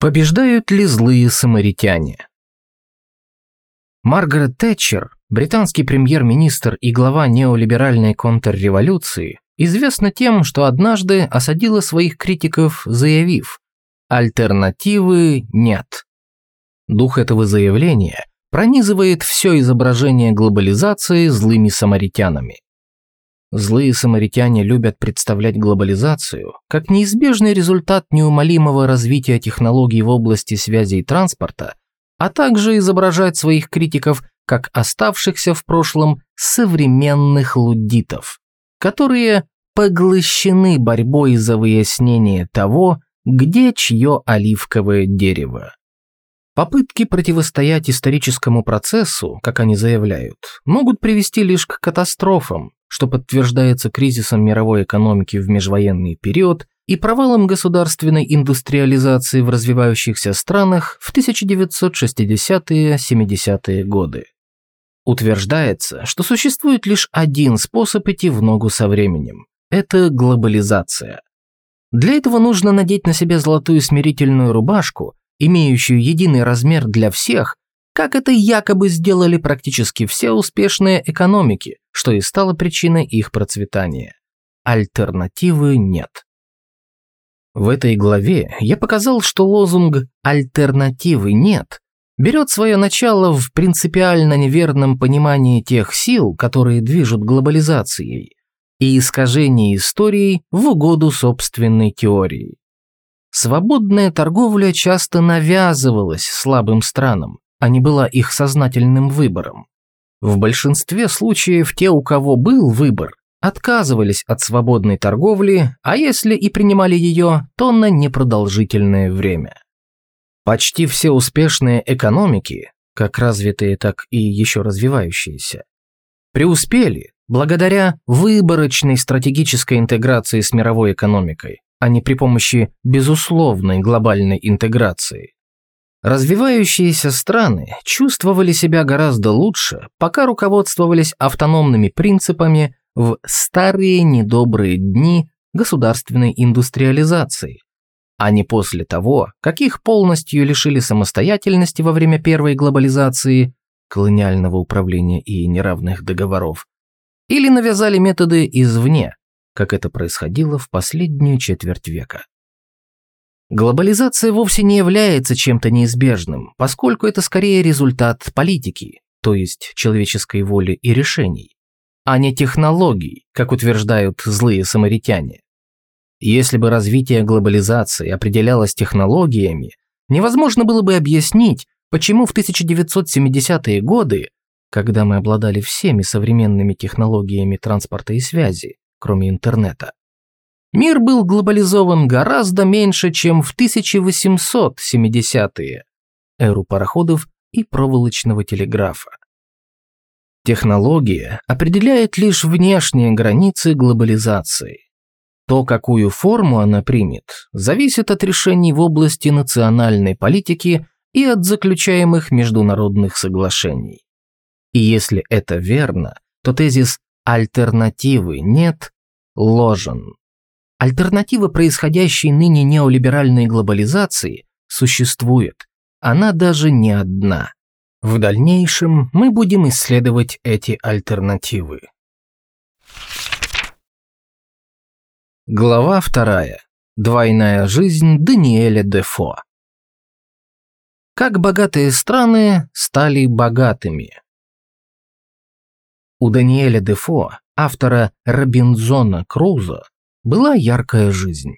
Побеждают ли злые самаритяне? Маргарет Тэтчер, британский премьер-министр и глава неолиберальной контрреволюции, известна тем, что однажды осадила своих критиков, заявив «Альтернативы нет». Дух этого заявления пронизывает все изображение глобализации злыми самаритянами. Злые самаритяне любят представлять глобализацию как неизбежный результат неумолимого развития технологий в области связи и транспорта, а также изображать своих критиков как оставшихся в прошлом современных луддитов, которые поглощены борьбой за выяснение того, где чье оливковое дерево. Попытки противостоять историческому процессу, как они заявляют, могут привести лишь к катастрофам, что подтверждается кризисом мировой экономики в межвоенный период и провалом государственной индустриализации в развивающихся странах в 1960-70-е годы. Утверждается, что существует лишь один способ идти в ногу со временем – это глобализация. Для этого нужно надеть на себя золотую смирительную рубашку, имеющую единый размер для всех, как это якобы сделали практически все успешные экономики, что и стало причиной их процветания. Альтернативы нет. В этой главе я показал, что лозунг «альтернативы нет» берет свое начало в принципиально неверном понимании тех сил, которые движут глобализацией, и искажении истории в угоду собственной теории. Свободная торговля часто навязывалась слабым странам, а не была их сознательным выбором. В большинстве случаев те, у кого был выбор, отказывались от свободной торговли, а если и принимали ее, то на непродолжительное время. Почти все успешные экономики, как развитые, так и еще развивающиеся, преуспели благодаря выборочной стратегической интеграции с мировой экономикой, а не при помощи безусловной глобальной интеграции. Развивающиеся страны чувствовали себя гораздо лучше, пока руководствовались автономными принципами в старые недобрые дни государственной индустриализации, а не после того, как их полностью лишили самостоятельности во время первой глобализации, колониального управления и неравных договоров, или навязали методы извне, как это происходило в последнюю четверть века. Глобализация вовсе не является чем-то неизбежным, поскольку это скорее результат политики, то есть человеческой воли и решений, а не технологий, как утверждают злые самаритяне. Если бы развитие глобализации определялось технологиями, невозможно было бы объяснить, почему в 1970-е годы, когда мы обладали всеми современными технологиями транспорта и связи, кроме интернета, Мир был глобализован гораздо меньше, чем в 1870-е, эру пароходов и проволочного телеграфа. Технология определяет лишь внешние границы глобализации. То, какую форму она примет, зависит от решений в области национальной политики и от заключаемых международных соглашений. И если это верно, то тезис «альтернативы нет» ложен. Альтернатива происходящей ныне неолиберальной глобализации существует. Она даже не одна. В дальнейшем мы будем исследовать эти альтернативы. Глава вторая. Двойная жизнь Даниэля Дефо. Как богатые страны стали богатыми. У Даниэля Дефо, автора Робинзона Круза, была яркая жизнь.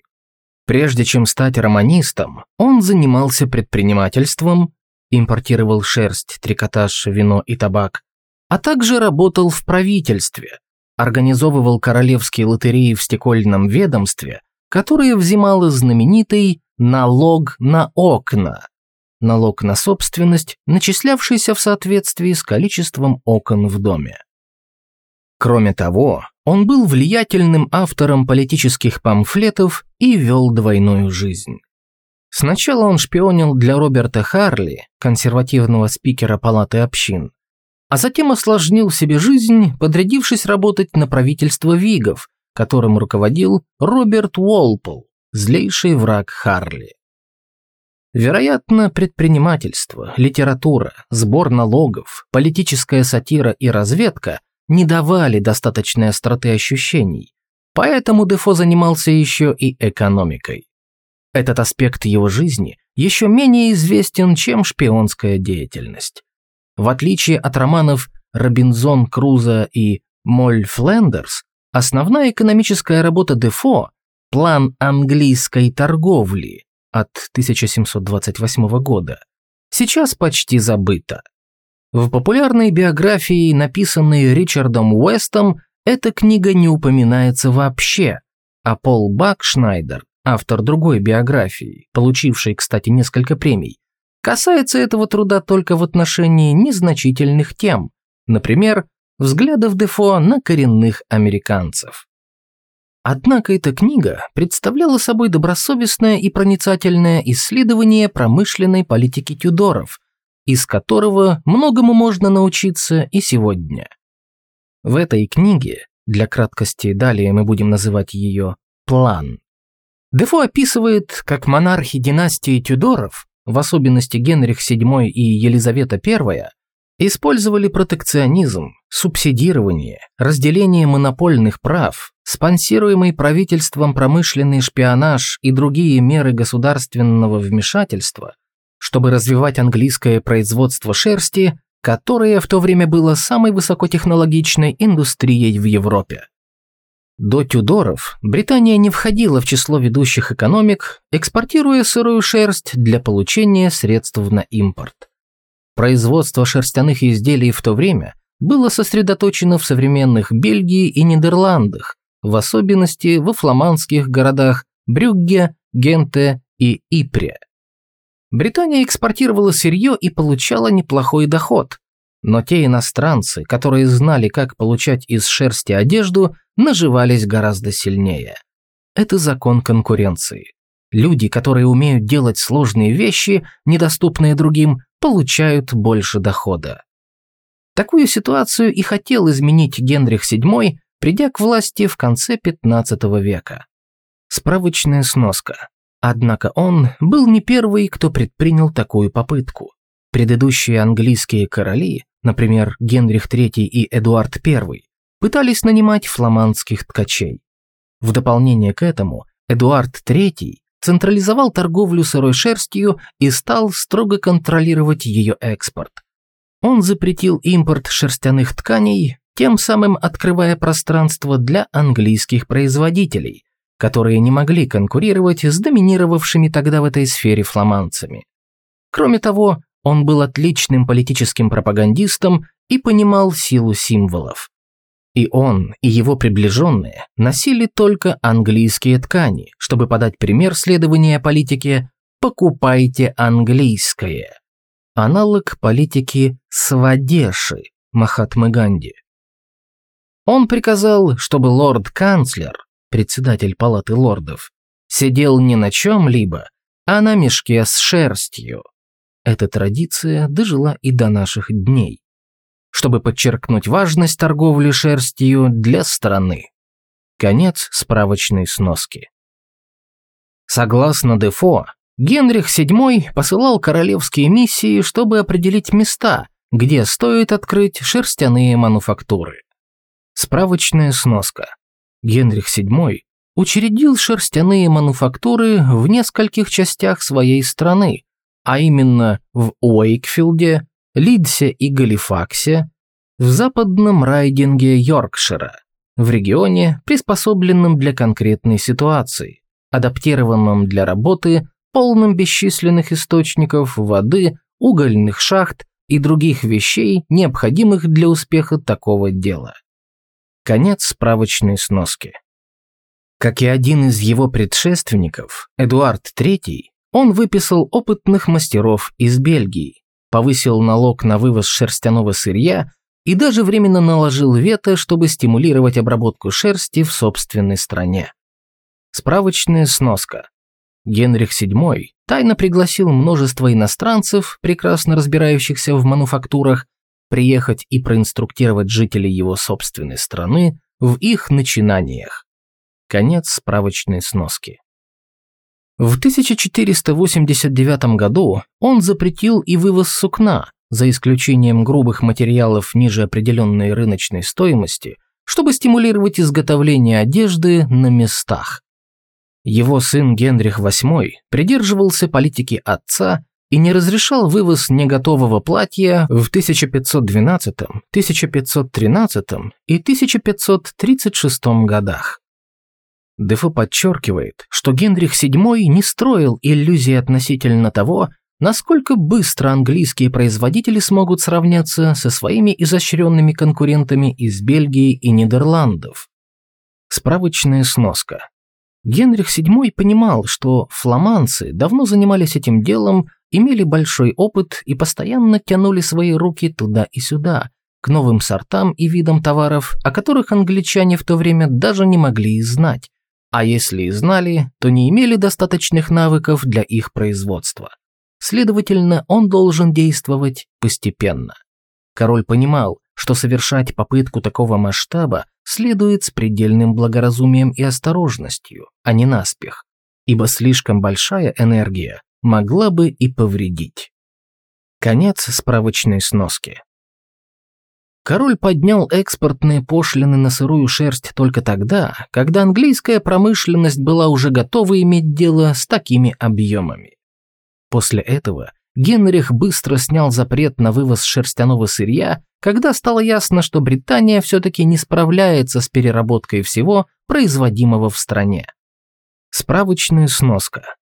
Прежде чем стать романистом, он занимался предпринимательством, импортировал шерсть, трикотаж, вино и табак, а также работал в правительстве, организовывал королевские лотереи в стекольном ведомстве, которое взимало знаменитый налог на окна, налог на собственность, начислявшийся в соответствии с количеством окон в доме. Кроме того, он был влиятельным автором политических памфлетов и вел двойную жизнь. Сначала он шпионил для Роберта Харли, консервативного спикера Палаты общин, а затем осложнил себе жизнь, подрядившись работать на правительство Вигов, которым руководил Роберт Уолпол, злейший враг Харли. Вероятно, предпринимательство, литература, сбор налогов, политическая сатира и разведка не давали достаточной остроты ощущений, поэтому Дефо занимался еще и экономикой. Этот аспект его жизни еще менее известен, чем шпионская деятельность. В отличие от романов «Робинзон Крузо» и «Молль Флендерс», основная экономическая работа Дефо – план английской торговли, от 1728 года, сейчас почти забыта. В популярной биографии, написанной Ричардом Уэстом, эта книга не упоминается вообще, а Пол Бакшайдер, автор другой биографии, получившей, кстати, несколько премий, касается этого труда только в отношении незначительных тем, например, взглядов Дефо на коренных американцев. Однако эта книга представляла собой добросовестное и проницательное исследование промышленной политики Тюдоров, из которого многому можно научиться и сегодня. В этой книге, для краткости далее мы будем называть ее «План», Дефо описывает, как монархи династии Тюдоров, в особенности Генрих VII и Елизавета I, использовали протекционизм, субсидирование, разделение монопольных прав, спонсируемый правительством промышленный шпионаж и другие меры государственного вмешательства, чтобы развивать английское производство шерсти, которое в то время было самой высокотехнологичной индустрией в Европе. До Тюдоров Британия не входила в число ведущих экономик, экспортируя сырую шерсть для получения средств на импорт. Производство шерстяных изделий в то время было сосредоточено в современных Бельгии и Нидерландах, в особенности во фламандских городах Брюгге, Генте и Ипре. Британия экспортировала сырье и получала неплохой доход, но те иностранцы, которые знали, как получать из шерсти одежду, наживались гораздо сильнее. Это закон конкуренции. Люди, которые умеют делать сложные вещи, недоступные другим, получают больше дохода. Такую ситуацию и хотел изменить Генрих VII, придя к власти в конце XV века. Справочная сноска. Однако он был не первый, кто предпринял такую попытку. Предыдущие английские короли, например, Генрих III и Эдуард I, пытались нанимать фламандских ткачей. В дополнение к этому, Эдуард III централизовал торговлю сырой шерстью и стал строго контролировать ее экспорт. Он запретил импорт шерстяных тканей, тем самым открывая пространство для английских производителей, которые не могли конкурировать с доминировавшими тогда в этой сфере фламандцами. Кроме того, он был отличным политическим пропагандистом и понимал силу символов. И он, и его приближенные носили только английские ткани, чтобы подать пример следования политике «покупайте английское». Аналог политики Свадеши Махатмы Ганди. Он приказал, чтобы лорд-канцлер, председатель палаты лордов, сидел не на чем-либо, а на мешке с шерстью. Эта традиция дожила и до наших дней чтобы подчеркнуть важность торговли шерстью для страны. Конец справочной сноски. Согласно Дефо, Генрих VII посылал королевские миссии, чтобы определить места, где стоит открыть шерстяные мануфактуры. Справочная сноска. Генрих VII учредил шерстяные мануфактуры в нескольких частях своей страны, а именно в Уэйкфилде, Лидсе и Галифаксе, в западном райдинге Йоркшира, в регионе, приспособленном для конкретной ситуации, адаптированном для работы, полном бесчисленных источников воды, угольных шахт и других вещей, необходимых для успеха такого дела. Конец справочной сноски. Как и один из его предшественников, Эдуард III, он выписал опытных мастеров из Бельгии, повысил налог на вывоз шерстяного сырья и даже временно наложил вето, чтобы стимулировать обработку шерсти в собственной стране. Справочная сноска. Генрих VII тайно пригласил множество иностранцев, прекрасно разбирающихся в мануфактурах, приехать и проинструктировать жителей его собственной страны в их начинаниях. Конец справочной сноски. В 1489 году он запретил и вывоз сукна, за исключением грубых материалов ниже определенной рыночной стоимости, чтобы стимулировать изготовление одежды на местах. Его сын Генрих VIII придерживался политики отца и не разрешал вывоз неготового платья в 1512, 1513 и 1536 годах. Дефо подчеркивает, что Генрих VII не строил иллюзий относительно того, насколько быстро английские производители смогут сравняться со своими изощренными конкурентами из Бельгии и Нидерландов. Справочная сноска. Генрих VII понимал, что фламандцы давно занимались этим делом, имели большой опыт и постоянно тянули свои руки туда и сюда, к новым сортам и видам товаров, о которых англичане в то время даже не могли и знать, а если и знали, то не имели достаточных навыков для их производства. Следовательно, он должен действовать постепенно. Король понимал, что совершать попытку такого масштаба следует с предельным благоразумием и осторожностью, а не наспех, ибо слишком большая энергия могла бы и повредить. Конец справочной сноски. Король поднял экспортные пошлины на сырую шерсть только тогда, когда английская промышленность была уже готова иметь дело с такими объемами. После этого Генрих быстро снял запрет на вывоз шерстяного сырья, когда стало ясно, что Британия все-таки не справляется с переработкой всего, производимого в стране. Справочная сноска.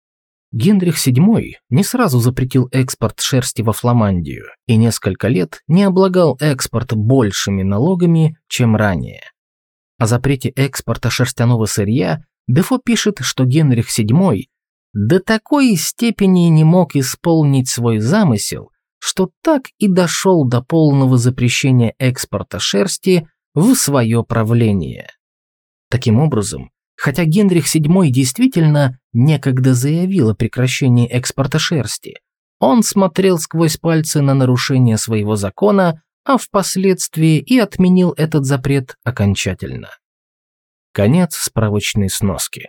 Генрих VII не сразу запретил экспорт шерсти во Фламандию и несколько лет не облагал экспорт большими налогами, чем ранее. О запрете экспорта шерстяного сырья Дефо пишет, что Генрих VII до такой степени не мог исполнить свой замысел, что так и дошел до полного запрещения экспорта шерсти в свое правление. Таким образом, Хотя Генрих VII действительно некогда заявил о прекращении экспорта шерсти, он смотрел сквозь пальцы на нарушение своего закона, а впоследствии и отменил этот запрет окончательно. Конец справочной сноски.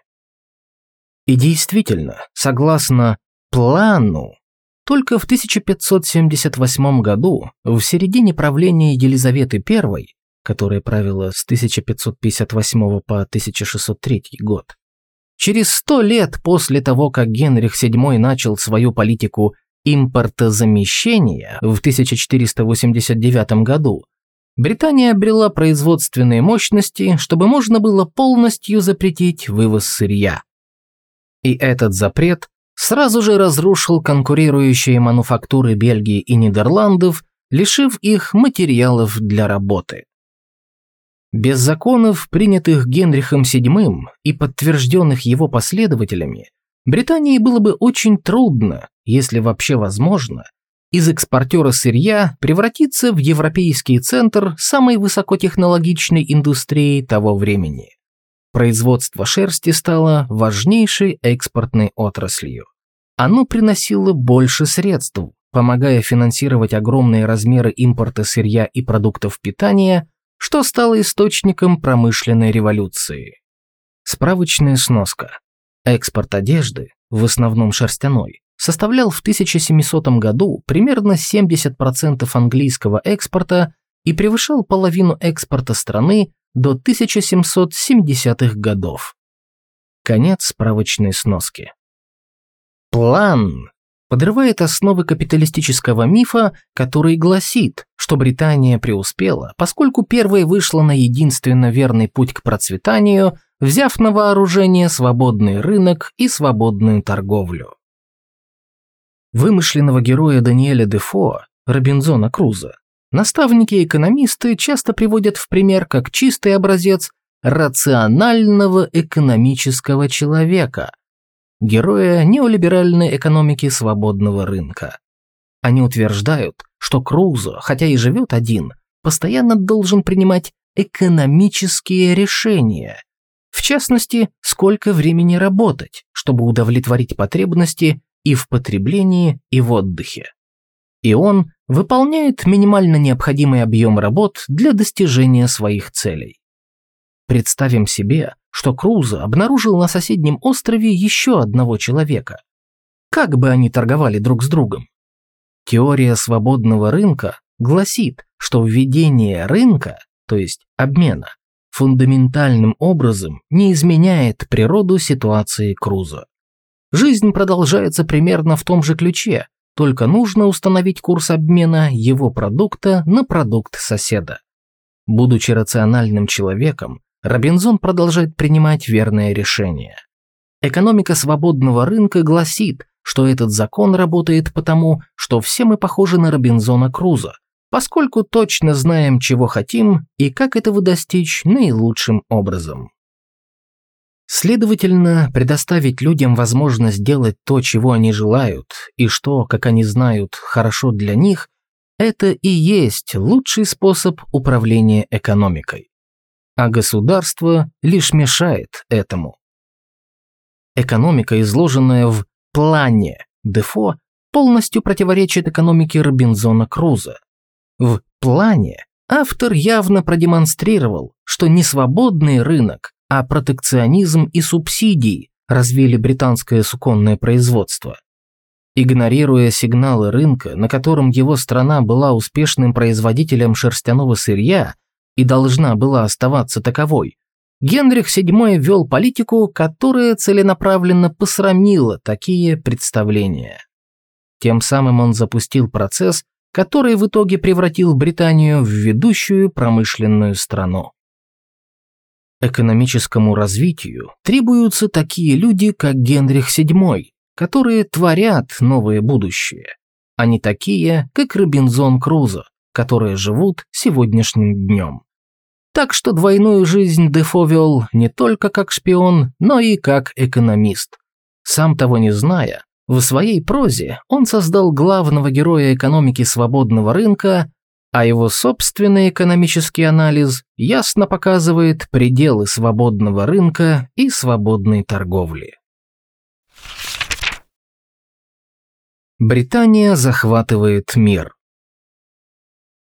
И действительно, согласно плану, только в 1578 году, в середине правления Елизаветы I, которая правила с 1558 по 1603 год. Через сто лет после того, как Генрих VII начал свою политику импортозамещения в 1489 году, Британия обрела производственные мощности, чтобы можно было полностью запретить вывоз сырья. И этот запрет сразу же разрушил конкурирующие мануфактуры Бельгии и Нидерландов, лишив их материалов для работы. Без законов, принятых Генрихом VII и подтвержденных его последователями, Британии было бы очень трудно, если вообще возможно, из экспортера сырья превратиться в европейский центр самой высокотехнологичной индустрии того времени. Производство шерсти стало важнейшей экспортной отраслью. Оно приносило больше средств, помогая финансировать огромные размеры импорта сырья и продуктов питания – что стало источником промышленной революции. Справочная сноска. Экспорт одежды, в основном шерстяной, составлял в 1700 году примерно 70% английского экспорта и превышал половину экспорта страны до 1770-х годов. Конец справочной сноски. План подрывает основы капиталистического мифа, который гласит, что Британия преуспела, поскольку первой вышла на единственно верный путь к процветанию, взяв на вооружение свободный рынок и свободную торговлю. Вымышленного героя Даниэля Дефо, Робинзона Круза, наставники-экономисты часто приводят в пример как чистый образец рационального экономического человека, героя неолиберальной экономики свободного рынка. Они утверждают, что Кроузо, хотя и живет один, постоянно должен принимать экономические решения. В частности, сколько времени работать, чтобы удовлетворить потребности и в потреблении, и в отдыхе. И он выполняет минимально необходимый объем работ для достижения своих целей. Представим себе, что Крузо обнаружил на соседнем острове еще одного человека. Как бы они торговали друг с другом? Теория свободного рынка гласит, что введение рынка, то есть обмена, фундаментальным образом не изменяет природу ситуации Круза. Жизнь продолжается примерно в том же ключе, только нужно установить курс обмена его продукта на продукт соседа. Будучи рациональным человеком, Робинзон продолжает принимать верное решение. Экономика свободного рынка гласит, что этот закон работает потому, что все мы похожи на Робинзона Круза, поскольку точно знаем, чего хотим и как этого достичь наилучшим образом. Следовательно, предоставить людям возможность делать то, чего они желают, и что, как они знают, хорошо для них, это и есть лучший способ управления экономикой. А государство лишь мешает этому. Экономика, изложенная в плане Дефо, полностью противоречит экономике Робинзона Круза. В плане автор явно продемонстрировал, что не свободный рынок, а протекционизм и субсидии развили британское суконное производство. Игнорируя сигналы рынка, на котором его страна была успешным производителем шерстяного сырья и должна была оставаться таковой, Генрих VII вел политику, которая целенаправленно посрамила такие представления. Тем самым он запустил процесс, который в итоге превратил Британию в ведущую промышленную страну. Экономическому развитию требуются такие люди, как Генрих VII, которые творят новое будущее, а не такие, как Робинзон Крузо, которые живут сегодняшним днем. Так что двойную жизнь Дефо вел не только как шпион, но и как экономист. Сам того не зная, в своей прозе он создал главного героя экономики свободного рынка, а его собственный экономический анализ ясно показывает пределы свободного рынка и свободной торговли. Британия захватывает мир.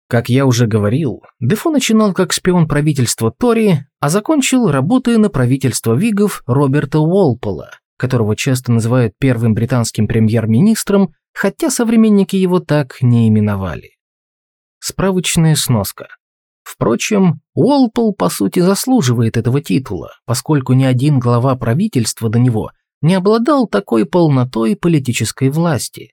Как я уже говорил, Дефо начинал как шпион правительства Тори, а закончил работая на правительство Вигов Роберта Уолпола, которого часто называют первым британским премьер-министром, хотя современники его так не именовали. Справочная сноска. Впрочем, Уолпол по сути заслуживает этого титула, поскольку ни один глава правительства до него не обладал такой полнотой политической власти.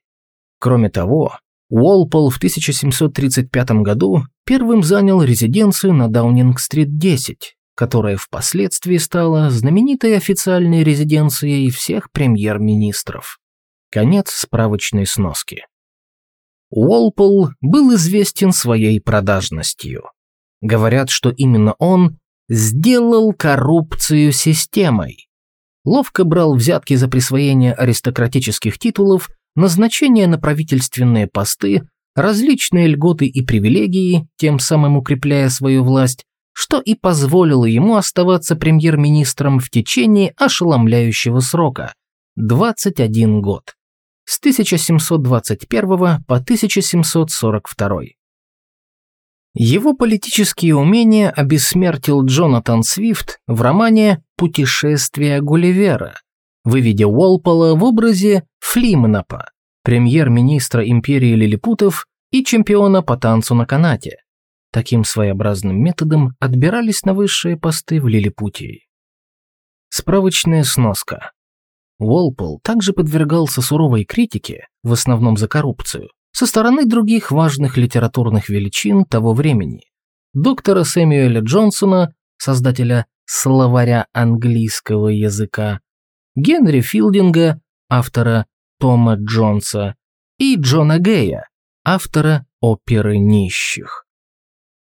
Кроме того, Уолпол в 1735 году первым занял резиденцию на Даунинг-стрит 10, которая впоследствии стала знаменитой официальной резиденцией всех премьер-министров. Конец справочной сноски. Уолпол был известен своей продажностью. Говорят, что именно он сделал коррупцию системой. Ловко брал взятки за присвоение аристократических титулов назначение на правительственные посты, различные льготы и привилегии, тем самым укрепляя свою власть, что и позволило ему оставаться премьер-министром в течение ошеломляющего срока – 21 год, с 1721 по 1742. Его политические умения обессмертил Джонатан Свифт в романе «Путешествие Гулливера», выведя Уолпола в образе Флимнапа, премьер-министра империи лилипутов и чемпиона по танцу на канате. Таким своеобразным методом отбирались на высшие посты в Лилипутии. Справочная сноска. Уолпол также подвергался суровой критике, в основном за коррупцию, со стороны других важных литературных величин того времени. Доктора Сэмюэля Джонсона, создателя словаря английского языка, Генри Филдинга, автора Тома Джонса, и Джона Гея, автора оперы нищих.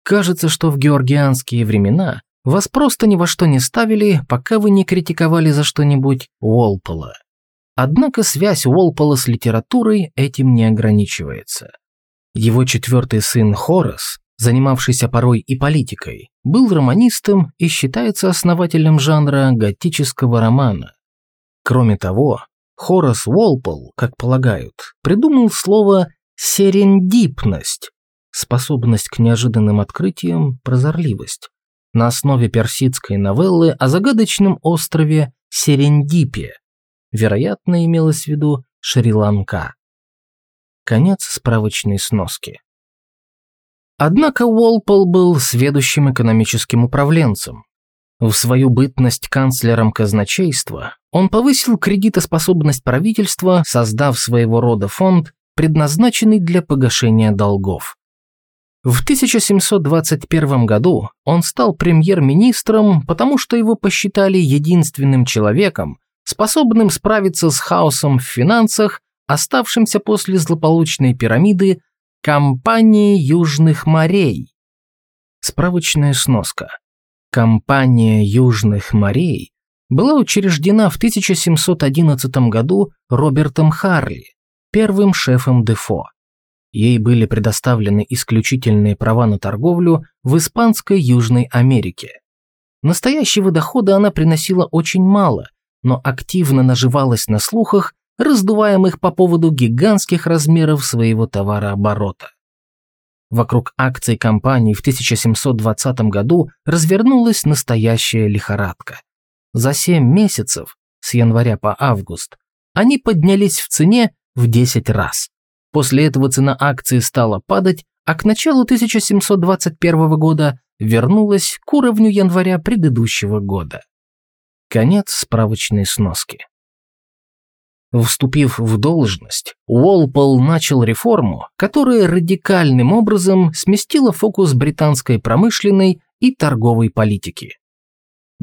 Кажется, что в георгианские времена вас просто ни во что не ставили, пока вы не критиковали за что-нибудь Уолпола. Однако связь Уолпола с литературой этим не ограничивается. Его четвертый сын Хорас, занимавшийся порой и политикой, был романистом и считается основателем жанра готического романа, Кроме того, Хорас Уолпол, как полагают, придумал слово «серендипность» – способность к неожиданным открытиям, прозорливость. на основе персидской новеллы о загадочном острове Серендипе. Вероятно, имелось в виду Шри-Ланка. Конец справочной сноски. Однако Уолпол был сведущим экономическим управленцем. В свою бытность канцлером казначейства он повысил кредитоспособность правительства, создав своего рода фонд, предназначенный для погашения долгов. В 1721 году он стал премьер-министром, потому что его посчитали единственным человеком, способным справиться с хаосом в финансах, оставшимся после злополучной пирамиды компании Южных морей. Справочная сноска. Компания Южных морей была учреждена в 1711 году Робертом Харли, первым шефом Дефо. Ей были предоставлены исключительные права на торговлю в Испанской Южной Америке. Настоящего дохода она приносила очень мало, но активно наживалась на слухах, раздуваемых по поводу гигантских размеров своего товарооборота. Вокруг акций компании в 1720 году развернулась настоящая лихорадка. За 7 месяцев, с января по август, они поднялись в цене в 10 раз. После этого цена акции стала падать, а к началу 1721 года вернулась к уровню января предыдущего года. Конец справочной сноски. Вступив в должность, Уолпол начал реформу, которая радикальным образом сместила фокус британской промышленной и торговой политики.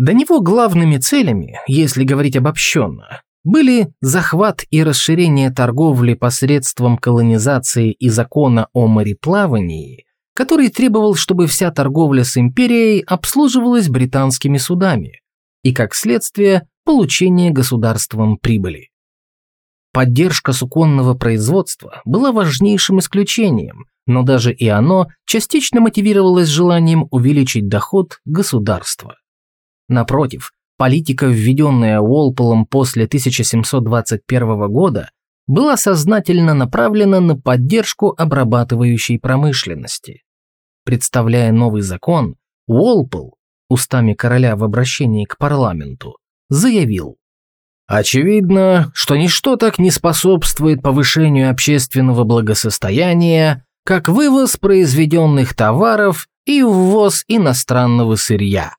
До него главными целями, если говорить обобщенно, были захват и расширение торговли посредством колонизации и закона о мореплавании, который требовал, чтобы вся торговля с империей обслуживалась британскими судами, и, как следствие, получение государством прибыли. Поддержка суконного производства была важнейшим исключением, но даже и оно частично мотивировалось желанием увеличить доход государства. Напротив, политика, введенная Уолполом после 1721 года, была сознательно направлена на поддержку обрабатывающей промышленности. Представляя новый закон, Уолпол, устами короля в обращении к парламенту, заявил Очевидно, что ничто так не способствует повышению общественного благосостояния, как вывоз произведенных товаров и ввоз иностранного сырья.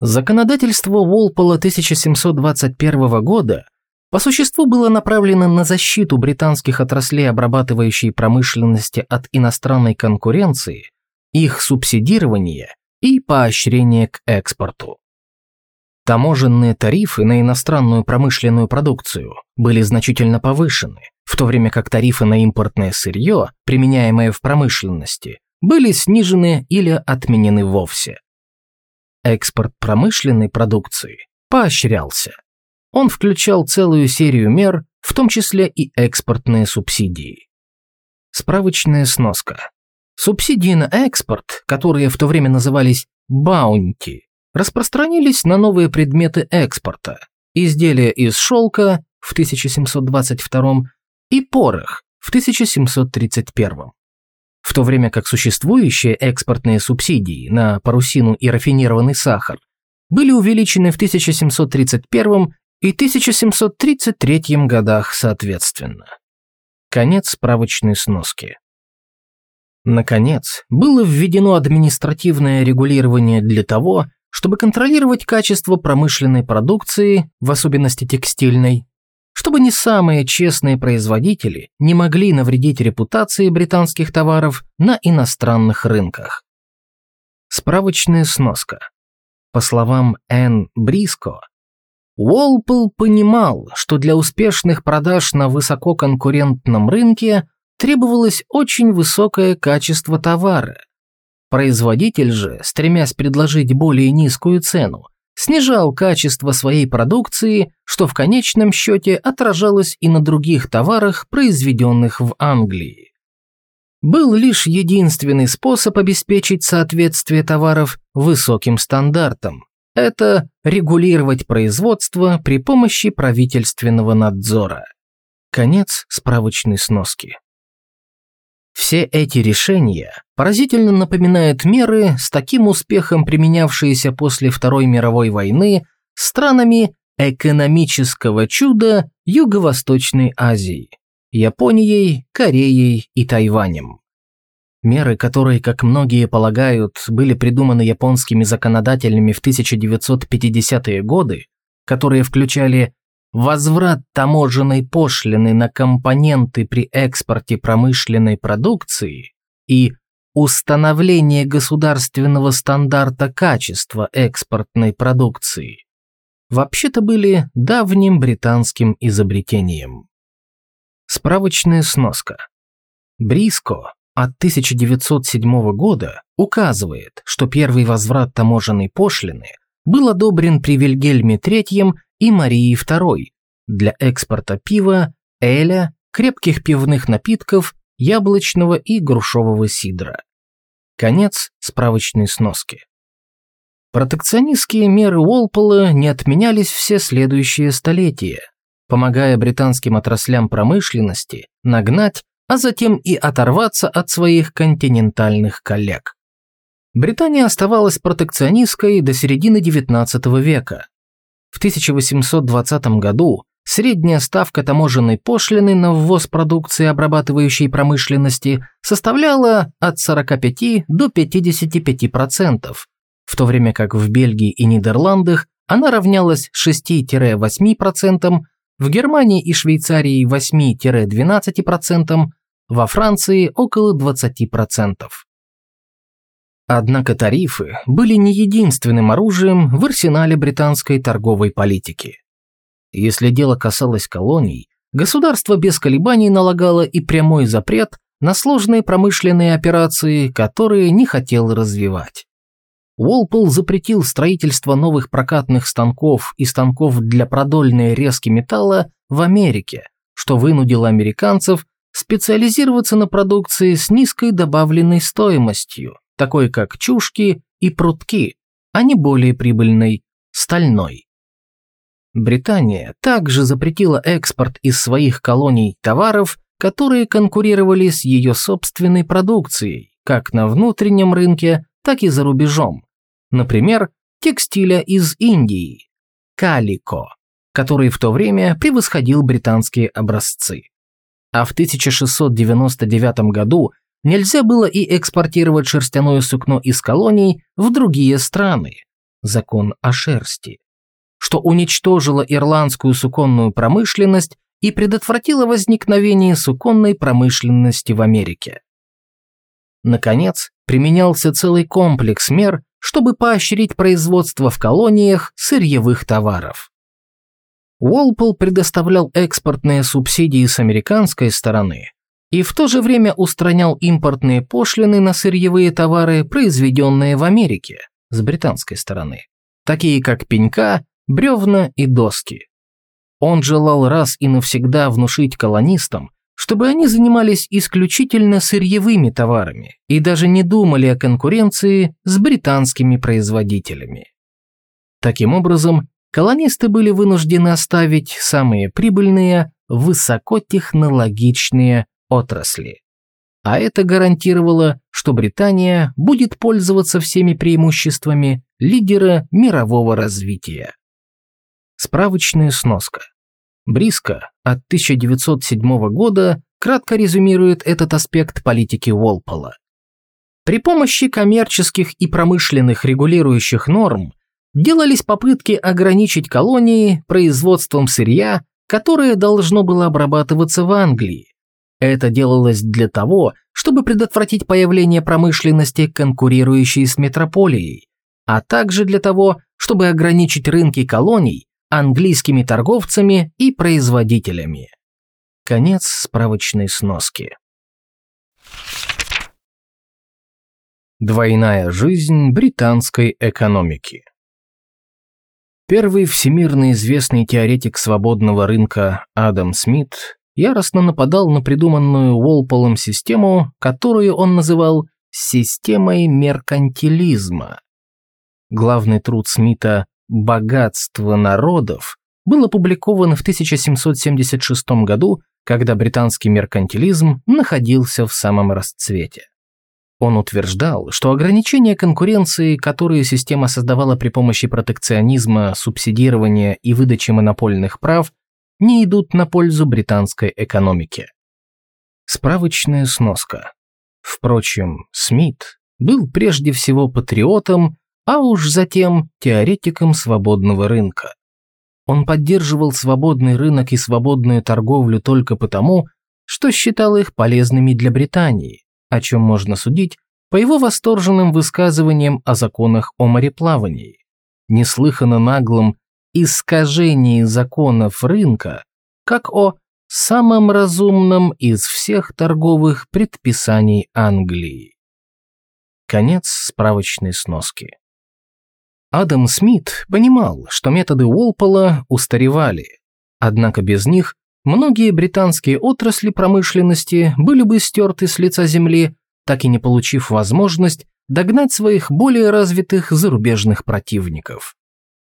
Законодательство Уолпола 1721 года по существу было направлено на защиту британских отраслей обрабатывающей промышленности от иностранной конкуренции, их субсидирование и поощрение к экспорту. Таможенные тарифы на иностранную промышленную продукцию были значительно повышены, в то время как тарифы на импортное сырье, применяемое в промышленности, были снижены или отменены вовсе. Экспорт промышленной продукции поощрялся. Он включал целую серию мер, в том числе и экспортные субсидии. Справочная сноска. Субсидии на экспорт, которые в то время назывались «баунти», распространились на новые предметы экспорта, изделия из шелка в 1722 и порох в 1731. В то время как существующие экспортные субсидии на парусину и рафинированный сахар были увеличены в 1731 и 1733 годах соответственно. Конец справочной сноски. Наконец, было введено административное регулирование для того, чтобы контролировать качество промышленной продукции, в особенности текстильной, чтобы не самые честные производители не могли навредить репутации британских товаров на иностранных рынках. Справочная сноска. По словам Энн Бриско, Уолпол понимал, что для успешных продаж на высококонкурентном рынке требовалось очень высокое качество товара, Производитель же, стремясь предложить более низкую цену, снижал качество своей продукции, что в конечном счете отражалось и на других товарах, произведенных в Англии. Был лишь единственный способ обеспечить соответствие товаров высоким стандартам. Это регулировать производство при помощи правительственного надзора. Конец справочной сноски. Все эти решения поразительно напоминают меры, с таким успехом применявшиеся после Второй мировой войны странами экономического чуда Юго-Восточной Азии – Японией, Кореей и Тайванем. Меры, которые, как многие полагают, были придуманы японскими законодателями в 1950-е годы, которые включали возврат таможенной пошлины на компоненты при экспорте промышленной продукции и установление государственного стандарта качества экспортной продукции, вообще-то были давним британским изобретением. Справочная сноска. Бриско от 1907 года указывает, что первый возврат таможенной пошлины был одобрен при Вильгельме III и Марии II для экспорта пива, эля, крепких пивных напитков, яблочного и грушевого сидра. Конец справочной сноски. Протекционистские меры Уолпола не отменялись все следующие столетия, помогая британским отраслям промышленности нагнать, а затем и оторваться от своих континентальных коллег. Британия оставалась протекционистской до середины XIX века. В 1820 году средняя ставка таможенной пошлины на ввоз продукции обрабатывающей промышленности составляла от 45 до 55%, в то время как в Бельгии и Нидерландах она равнялась 6-8%, в Германии и Швейцарии 8-12%, во Франции около 20%. Однако тарифы были не единственным оружием в арсенале британской торговой политики. Если дело касалось колоний, государство без колебаний налагало и прямой запрет на сложные промышленные операции, которые не хотел развивать. Уолпол запретил строительство новых прокатных станков и станков для продольной резки металла в Америке, что вынудило американцев специализироваться на продукции с низкой добавленной стоимостью, такой как чушки и прутки, а не более прибыльной – стальной. Британия также запретила экспорт из своих колоний товаров, которые конкурировали с ее собственной продукцией, как на внутреннем рынке, так и за рубежом. Например, текстиля из Индии – калико, который в то время превосходил британские образцы. А в 1699 году нельзя было и экспортировать шерстяное сукно из колоний в другие страны – закон о шерсти, что уничтожило ирландскую суконную промышленность и предотвратило возникновение суконной промышленности в Америке. Наконец, применялся целый комплекс мер, чтобы поощрить производство в колониях сырьевых товаров. Уолпол предоставлял экспортные субсидии с американской стороны и в то же время устранял импортные пошлины на сырьевые товары, произведенные в Америке, с британской стороны, такие как пенька, бревна и доски. Он желал раз и навсегда внушить колонистам, чтобы они занимались исключительно сырьевыми товарами и даже не думали о конкуренции с британскими производителями. Таким образом, колонисты были вынуждены оставить самые прибыльные, высокотехнологичные отрасли. А это гарантировало, что Британия будет пользоваться всеми преимуществами лидера мирового развития. Справочная сноска. Бриско от 1907 года кратко резюмирует этот аспект политики Уолпола. При помощи коммерческих и промышленных регулирующих норм делались попытки ограничить колонии производством сырья, которое должно было обрабатываться в Англии. Это делалось для того, чтобы предотвратить появление промышленности, конкурирующей с метрополией, а также для того, чтобы ограничить рынки колоний английскими торговцами и производителями. Конец справочной сноски. Двойная жизнь британской экономики Первый всемирно известный теоретик свободного рынка Адам Смит яростно нападал на придуманную Уолполом систему, которую он называл «системой меркантилизма». Главный труд Смита «Богатство народов» был опубликован в 1776 году, когда британский меркантилизм находился в самом расцвете. Он утверждал, что ограничения конкуренции, которые система создавала при помощи протекционизма, субсидирования и выдачи монопольных прав, не идут на пользу британской экономике. Справочная сноска. Впрочем, Смит был прежде всего патриотом, а уж затем теоретиком свободного рынка. Он поддерживал свободный рынок и свободную торговлю только потому, что считал их полезными для Британии, о чем можно судить по его восторженным высказываниям о законах о мореплавании, неслыханно наглом искажении законов рынка, как о самом разумном из всех торговых предписаний Англии. Конец справочной сноски. Адам Смит понимал, что методы Уолпола устаревали, однако без них многие британские отрасли промышленности были бы стерты с лица земли, так и не получив возможность догнать своих более развитых зарубежных противников.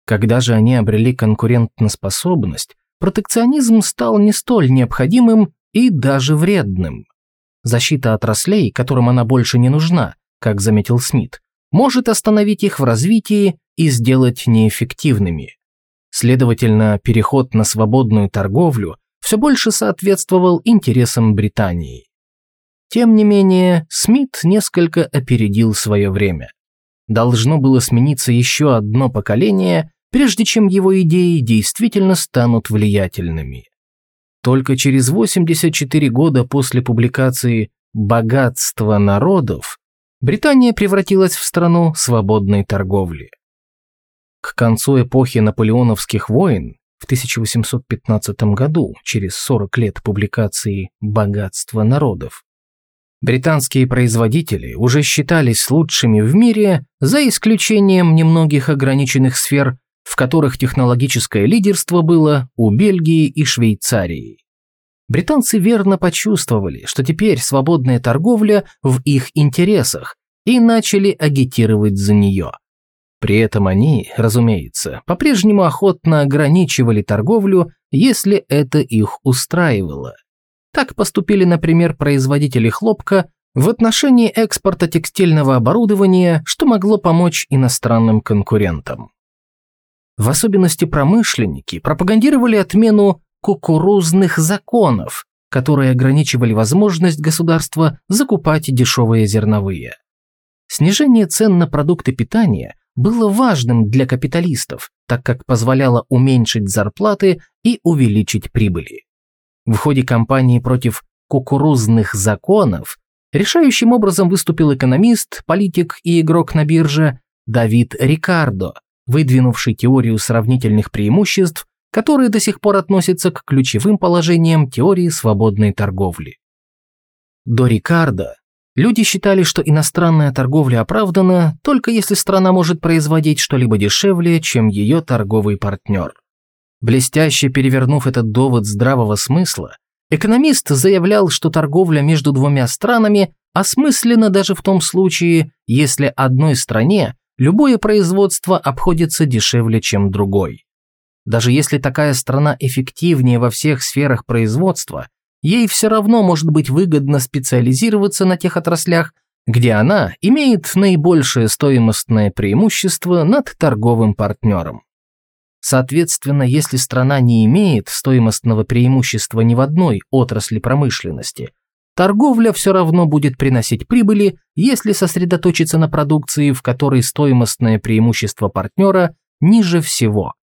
Когда же они обрели конкурентоспособность, протекционизм стал не столь необходимым и даже вредным. Защита отраслей, которым она больше не нужна, как заметил Смит, может остановить их в развитии и сделать неэффективными. Следовательно, переход на свободную торговлю все больше соответствовал интересам Британии. Тем не менее, Смит несколько опередил свое время. Должно было смениться еще одно поколение, прежде чем его идеи действительно станут влиятельными. Только через 84 года после публикации «Богатство народов» Британия превратилась в страну свободной торговли. К концу эпохи наполеоновских войн в 1815 году, через 40 лет публикации «Богатство народов», британские производители уже считались лучшими в мире за исключением немногих ограниченных сфер, в которых технологическое лидерство было у Бельгии и Швейцарии. Британцы верно почувствовали, что теперь свободная торговля в их интересах и начали агитировать за нее. При этом они, разумеется, по-прежнему охотно ограничивали торговлю, если это их устраивало. Так поступили, например, производители хлопка в отношении экспорта текстильного оборудования, что могло помочь иностранным конкурентам. В особенности промышленники пропагандировали отмену кукурузных законов, которые ограничивали возможность государства закупать дешевые зерновые. Снижение цен на продукты питания было важным для капиталистов, так как позволяло уменьшить зарплаты и увеличить прибыли. В ходе кампании против кукурузных законов решающим образом выступил экономист, политик и игрок на бирже Давид Рикардо, выдвинувший теорию сравнительных преимуществ которые до сих пор относятся к ключевым положениям теории свободной торговли. До Рикардо люди считали, что иностранная торговля оправдана только если страна может производить что-либо дешевле, чем ее торговый партнер. Блестяще перевернув этот довод здравого смысла, экономист заявлял, что торговля между двумя странами осмыслена даже в том случае, если одной стране любое производство обходится дешевле, чем другой. Даже если такая страна эффективнее во всех сферах производства, ей все равно может быть выгодно специализироваться на тех отраслях, где она имеет наибольшее стоимостное преимущество над торговым партнером. Соответственно, если страна не имеет стоимостного преимущества ни в одной отрасли промышленности, торговля все равно будет приносить прибыли, если сосредоточиться на продукции, в которой стоимостное преимущество партнера ниже всего.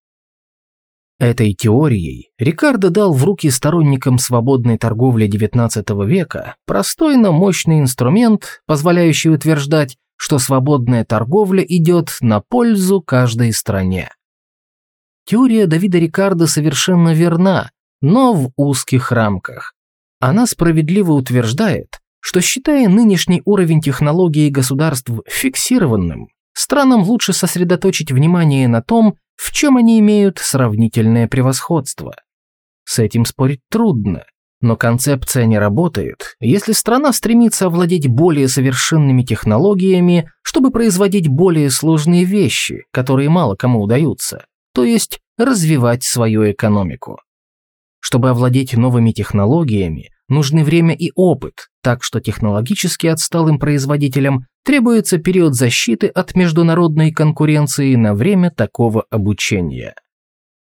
Этой теорией Рикардо дал в руки сторонникам свободной торговли XIX века простой, но мощный инструмент, позволяющий утверждать, что свободная торговля идет на пользу каждой стране. Теория Давида Рикардо совершенно верна, но в узких рамках. Она справедливо утверждает, что считая нынешний уровень технологий государств фиксированным, странам лучше сосредоточить внимание на том, в чем они имеют сравнительное превосходство. С этим спорить трудно, но концепция не работает, если страна стремится овладеть более совершенными технологиями, чтобы производить более сложные вещи, которые мало кому удаются. то есть развивать свою экономику. Чтобы овладеть новыми технологиями, нужны время и опыт, так что технологически отсталым производителям требуется период защиты от международной конкуренции на время такого обучения.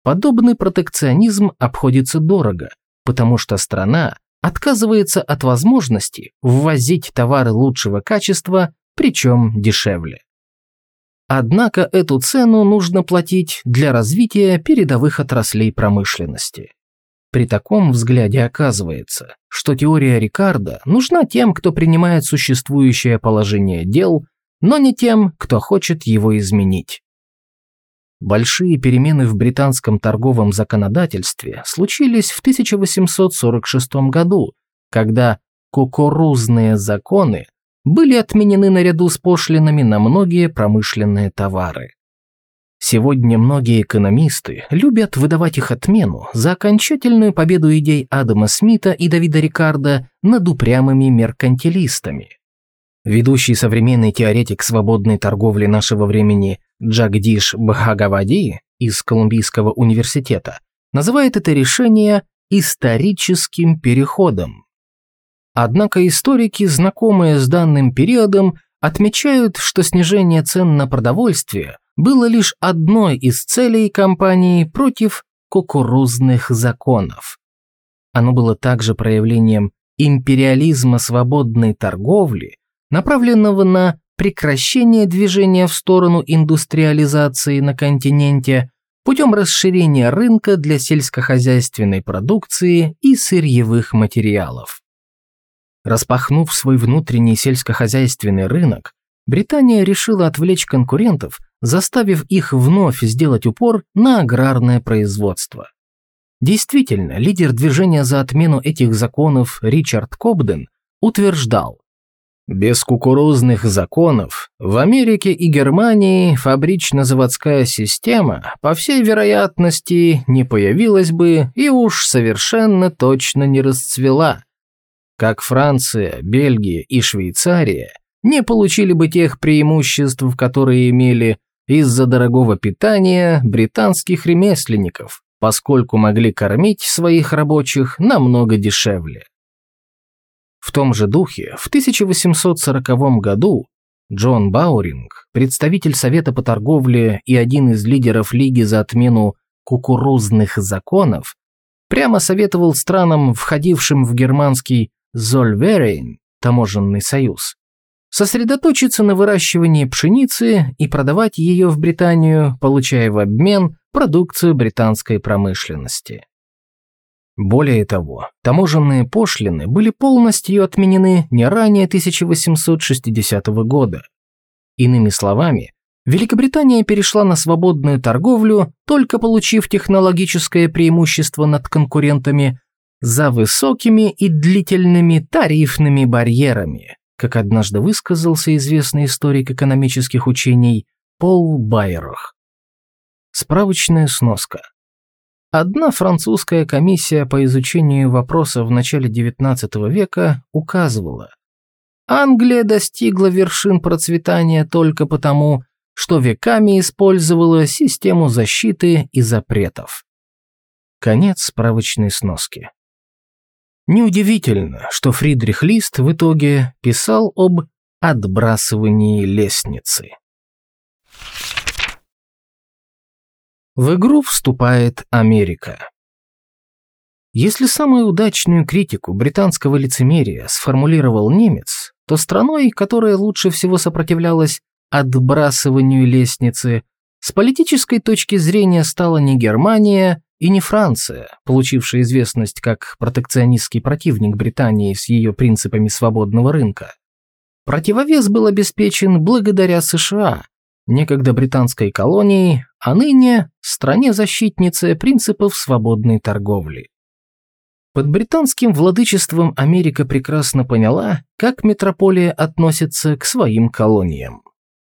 Подобный протекционизм обходится дорого, потому что страна отказывается от возможности ввозить товары лучшего качества, причем дешевле. Однако эту цену нужно платить для развития передовых отраслей промышленности. При таком взгляде оказывается, что теория Рикардо нужна тем, кто принимает существующее положение дел, но не тем, кто хочет его изменить. Большие перемены в британском торговом законодательстве случились в 1846 году, когда кукурузные законы были отменены наряду с пошлинами на многие промышленные товары. Сегодня многие экономисты любят выдавать их отмену за окончательную победу идей Адама Смита и Давида Рикардо над упрямыми меркантилистами. Ведущий современный теоретик свободной торговли нашего времени Джагдиш Бхагавади из Колумбийского университета называет это решение историческим переходом. Однако историки, знакомые с данным периодом, отмечают, что снижение цен на продовольствие было лишь одной из целей кампании против кукурузных законов. Оно было также проявлением империализма свободной торговли, направленного на прекращение движения в сторону индустриализации на континенте путем расширения рынка для сельскохозяйственной продукции и сырьевых материалов. Распахнув свой внутренний сельскохозяйственный рынок, Британия решила отвлечь конкурентов, заставив их вновь сделать упор на аграрное производство. Действительно, лидер движения за отмену этих законов Ричард Кобден утверждал, без кукурузных законов в Америке и Германии фабрично-заводская система, по всей вероятности, не появилась бы и уж совершенно точно не расцвела. Как Франция, Бельгия и Швейцария не получили бы тех преимуществ, которые имели из-за дорогого питания британских ремесленников, поскольку могли кормить своих рабочих намного дешевле. В том же духе в 1840 году Джон Бауринг, представитель Совета по торговле и один из лидеров Лиги за отмену кукурузных законов, прямо советовал странам, входившим в германский Зольверейн, таможенный союз, сосредоточиться на выращивании пшеницы и продавать ее в Британию, получая в обмен продукцию британской промышленности. Более того, таможенные пошлины были полностью отменены не ранее 1860 года. Иными словами, Великобритания перешла на свободную торговлю, только получив технологическое преимущество над конкурентами за высокими и длительными тарифными барьерами, как однажды высказался известный историк экономических учений Пол Байерах. Справочная сноска. Одна французская комиссия по изучению вопроса в начале XIX века указывала, Англия достигла вершин процветания только потому, что веками использовала систему защиты и запретов. Конец справочной сноски. Неудивительно, что Фридрих Лист в итоге писал об отбрасывании лестницы. В игру вступает Америка. Если самую удачную критику британского лицемерия сформулировал немец, то страной, которая лучше всего сопротивлялась отбрасыванию лестницы, с политической точки зрения стала не Германия и не Франция, получившая известность как протекционистский противник Британии с ее принципами свободного рынка. Противовес был обеспечен благодаря США, некогда британской колонии, а ныне стране-защитнице принципов свободной торговли. Под британским владычеством Америка прекрасно поняла, как метрополия относится к своим колониям.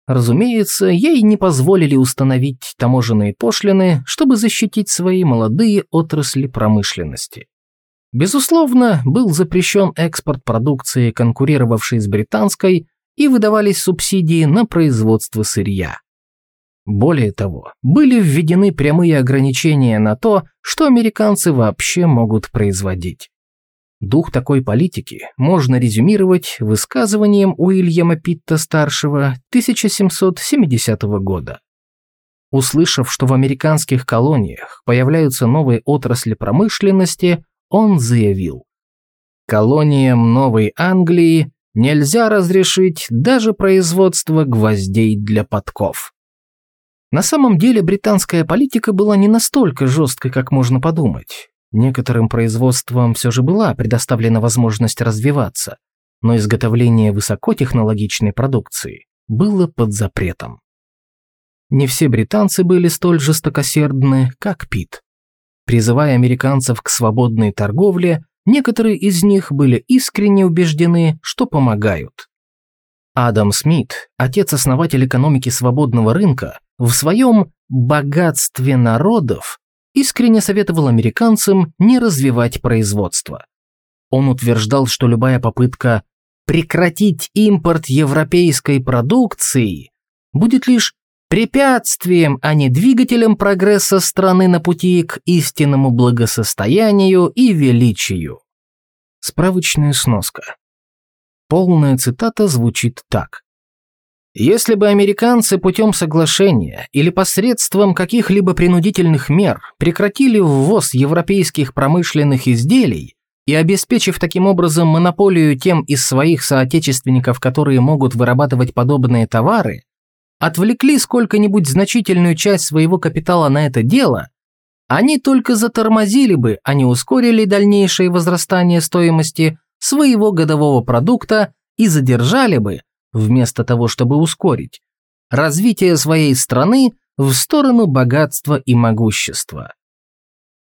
Разумеется, ей не позволили установить таможенные пошлины, чтобы защитить свои молодые отрасли промышленности. Безусловно, был запрещен экспорт продукции, конкурировавшей с британской, и выдавались субсидии на производство сырья. Более того, были введены прямые ограничения на то, что американцы вообще могут производить. Дух такой политики можно резюмировать высказыванием Уильяма Питта-старшего 1770 года. Услышав, что в американских колониях появляются новые отрасли промышленности, он заявил, «Колониям Новой Англии нельзя разрешить даже производство гвоздей для подков». На самом деле британская политика была не настолько жесткой, как можно подумать. Некоторым производствам все же была предоставлена возможность развиваться, но изготовление высокотехнологичной продукции было под запретом. Не все британцы были столь жестокосердны, как Пит. Призывая американцев к свободной торговле, некоторые из них были искренне убеждены, что помогают. Адам Смит, отец-основатель экономики свободного рынка, в своем «богатстве народов» искренне советовал американцам не развивать производство. Он утверждал, что любая попытка прекратить импорт европейской продукции будет лишь препятствием, а не двигателем прогресса страны на пути к истинному благосостоянию и величию. Справочная сноска. Полная цитата звучит так. Если бы американцы путем соглашения или посредством каких-либо принудительных мер прекратили ввоз европейских промышленных изделий и обеспечив таким образом монополию тем из своих соотечественников, которые могут вырабатывать подобные товары, отвлекли сколько-нибудь значительную часть своего капитала на это дело, они только затормозили бы, а не ускорили дальнейшее возрастание стоимости своего годового продукта и задержали бы, вместо того, чтобы ускорить, развитие своей страны в сторону богатства и могущества.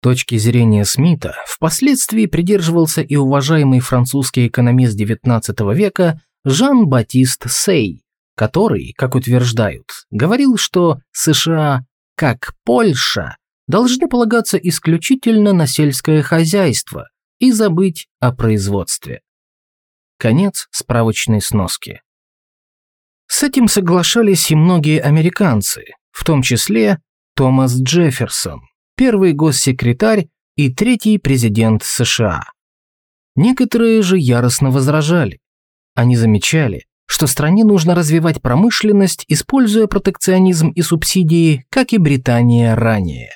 Точки зрения Смита впоследствии придерживался и уважаемый французский экономист XIX века Жан-Батист Сей, который, как утверждают, говорил, что США, как Польша, должны полагаться исключительно на сельское хозяйство и забыть о производстве. Конец справочной сноски. С этим соглашались и многие американцы, в том числе Томас Джефферсон, первый госсекретарь и третий президент США. Некоторые же яростно возражали. Они замечали, что стране нужно развивать промышленность, используя протекционизм и субсидии, как и Британия ранее.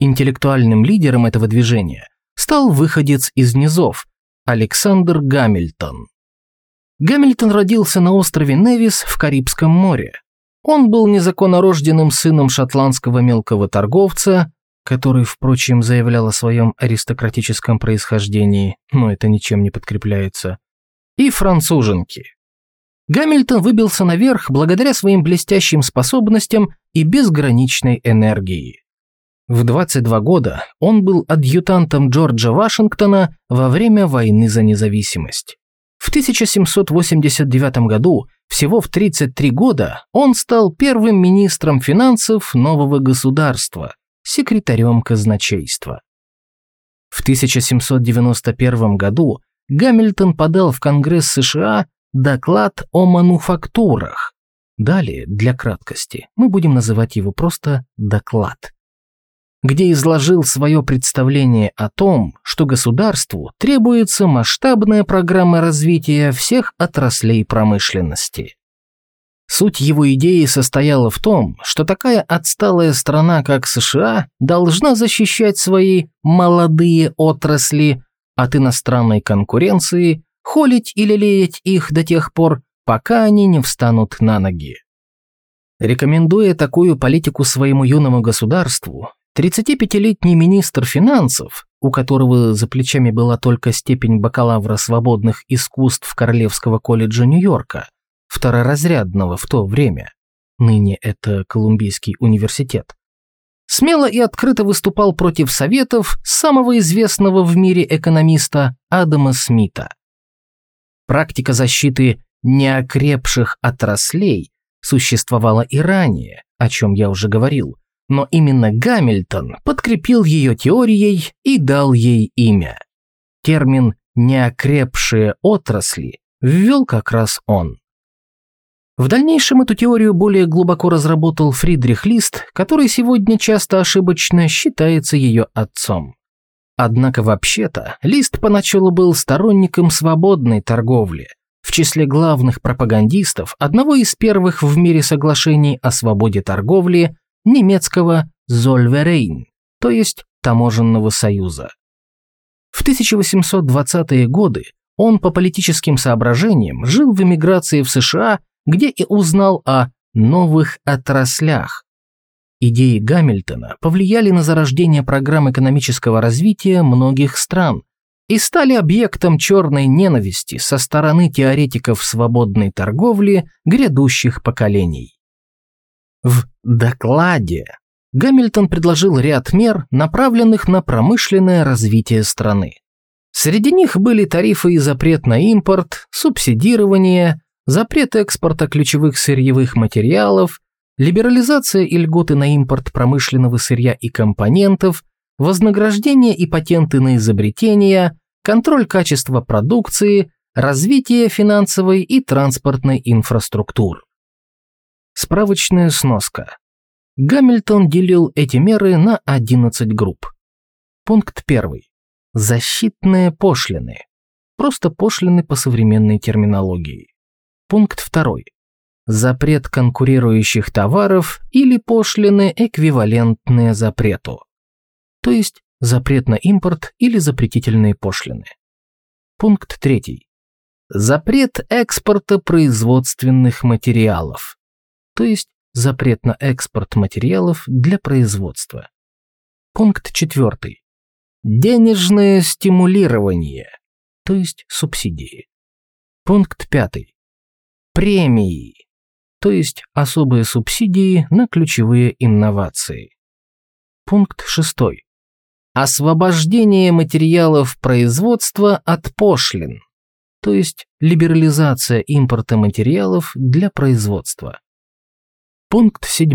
Интеллектуальным лидером этого движения стал выходец из низов Александр Гамильтон. Гамильтон родился на острове Невис в Карибском море. Он был незаконнорожденным сыном шотландского мелкого торговца, который, впрочем, заявлял о своем аристократическом происхождении, но это ничем не подкрепляется, и француженки. Гамильтон выбился наверх благодаря своим блестящим способностям и безграничной энергии. В 22 года он был адъютантом Джорджа Вашингтона во время войны за независимость. В 1789 году, всего в 33 года, он стал первым министром финансов нового государства, секретарем казначейства. В 1791 году Гамильтон подал в Конгресс США доклад о мануфактурах. Далее, для краткости, мы будем называть его просто «доклад» где изложил свое представление о том, что государству требуется масштабная программа развития всех отраслей промышленности. Суть его идеи состояла в том, что такая отсталая страна, как США, должна защищать свои молодые отрасли от иностранной конкуренции, холить или лелеять их до тех пор, пока они не встанут на ноги. Рекомендуя такую политику своему юному государству, 35-летний министр финансов, у которого за плечами была только степень бакалавра свободных искусств Королевского колледжа Нью-Йорка, второразрядного в то время, ныне это Колумбийский университет, смело и открыто выступал против советов самого известного в мире экономиста Адама Смита. Практика защиты неокрепших отраслей существовала и ранее, о чем я уже говорил, но именно Гамильтон подкрепил ее теорией и дал ей имя. Термин «неокрепшие отрасли» ввел как раз он. В дальнейшем эту теорию более глубоко разработал Фридрих Лист, который сегодня часто ошибочно считается ее отцом. Однако вообще-то Лист поначалу был сторонником свободной торговли, в числе главных пропагандистов одного из первых в мире соглашений о свободе торговли немецкого «Зольверейн», то есть Таможенного союза. В 1820-е годы он по политическим соображениям жил в эмиграции в США где и узнал о новых отраслях. Идеи Гамильтона повлияли на зарождение программ экономического развития многих стран и стали объектом черной ненависти со стороны теоретиков свободной торговли грядущих поколений. В докладе Гамильтон предложил ряд мер, направленных на промышленное развитие страны. Среди них были тарифы и запрет на импорт, субсидирование, запрет экспорта ключевых сырьевых материалов, либерализация и льготы на импорт промышленного сырья и компонентов, вознаграждение и патенты на изобретения, контроль качества продукции, развитие финансовой и транспортной инфраструктур. Справочная сноска. Гамильтон делил эти меры на 11 групп. Пункт 1. Защитные пошлины. Просто пошлины по современной терминологии. Пункт 2. Запрет конкурирующих товаров или пошлины, эквивалентные запрету. То есть запрет на импорт или запретительные пошлины. Пункт 3. Запрет экспорта производственных материалов. То есть запрет на экспорт материалов для производства. Пункт 4. Денежное стимулирование, то есть субсидии. Пункт 5 премии, то есть особые субсидии на ключевые инновации. Пункт 6. Освобождение материалов производства от пошлин, то есть либерализация импорта материалов для производства. Пункт 7.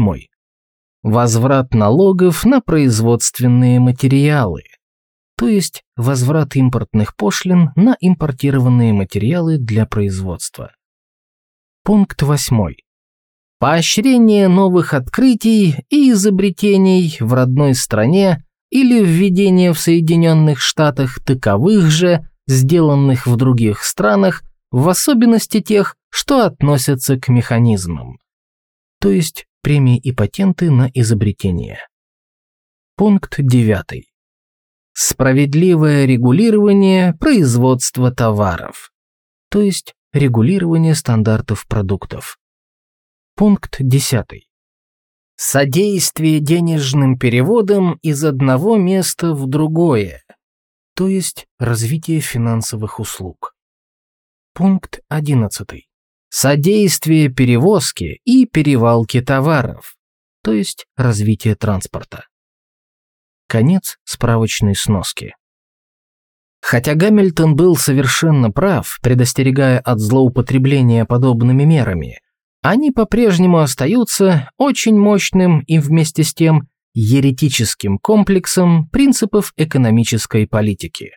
Возврат налогов на производственные материалы, то есть возврат импортных пошлин на импортированные материалы для производства. Пункт 8. Поощрение новых открытий и изобретений в родной стране или введение в Соединенных Штатах таковых же, сделанных в других странах, в особенности тех, что относятся к механизмам. То есть премии и патенты на изобретение. Пункт 9. Справедливое регулирование производства товаров. То есть регулирование стандартов продуктов. Пункт 10. Содействие денежным переводам из одного места в другое, то есть развитие финансовых услуг. Пункт 11. Содействие перевозки и перевалки товаров, то есть развитие транспорта. Конец справочной сноски. Хотя Гамильтон был совершенно прав, предостерегая от злоупотребления подобными мерами, они по-прежнему остаются очень мощным и вместе с тем еретическим комплексом принципов экономической политики.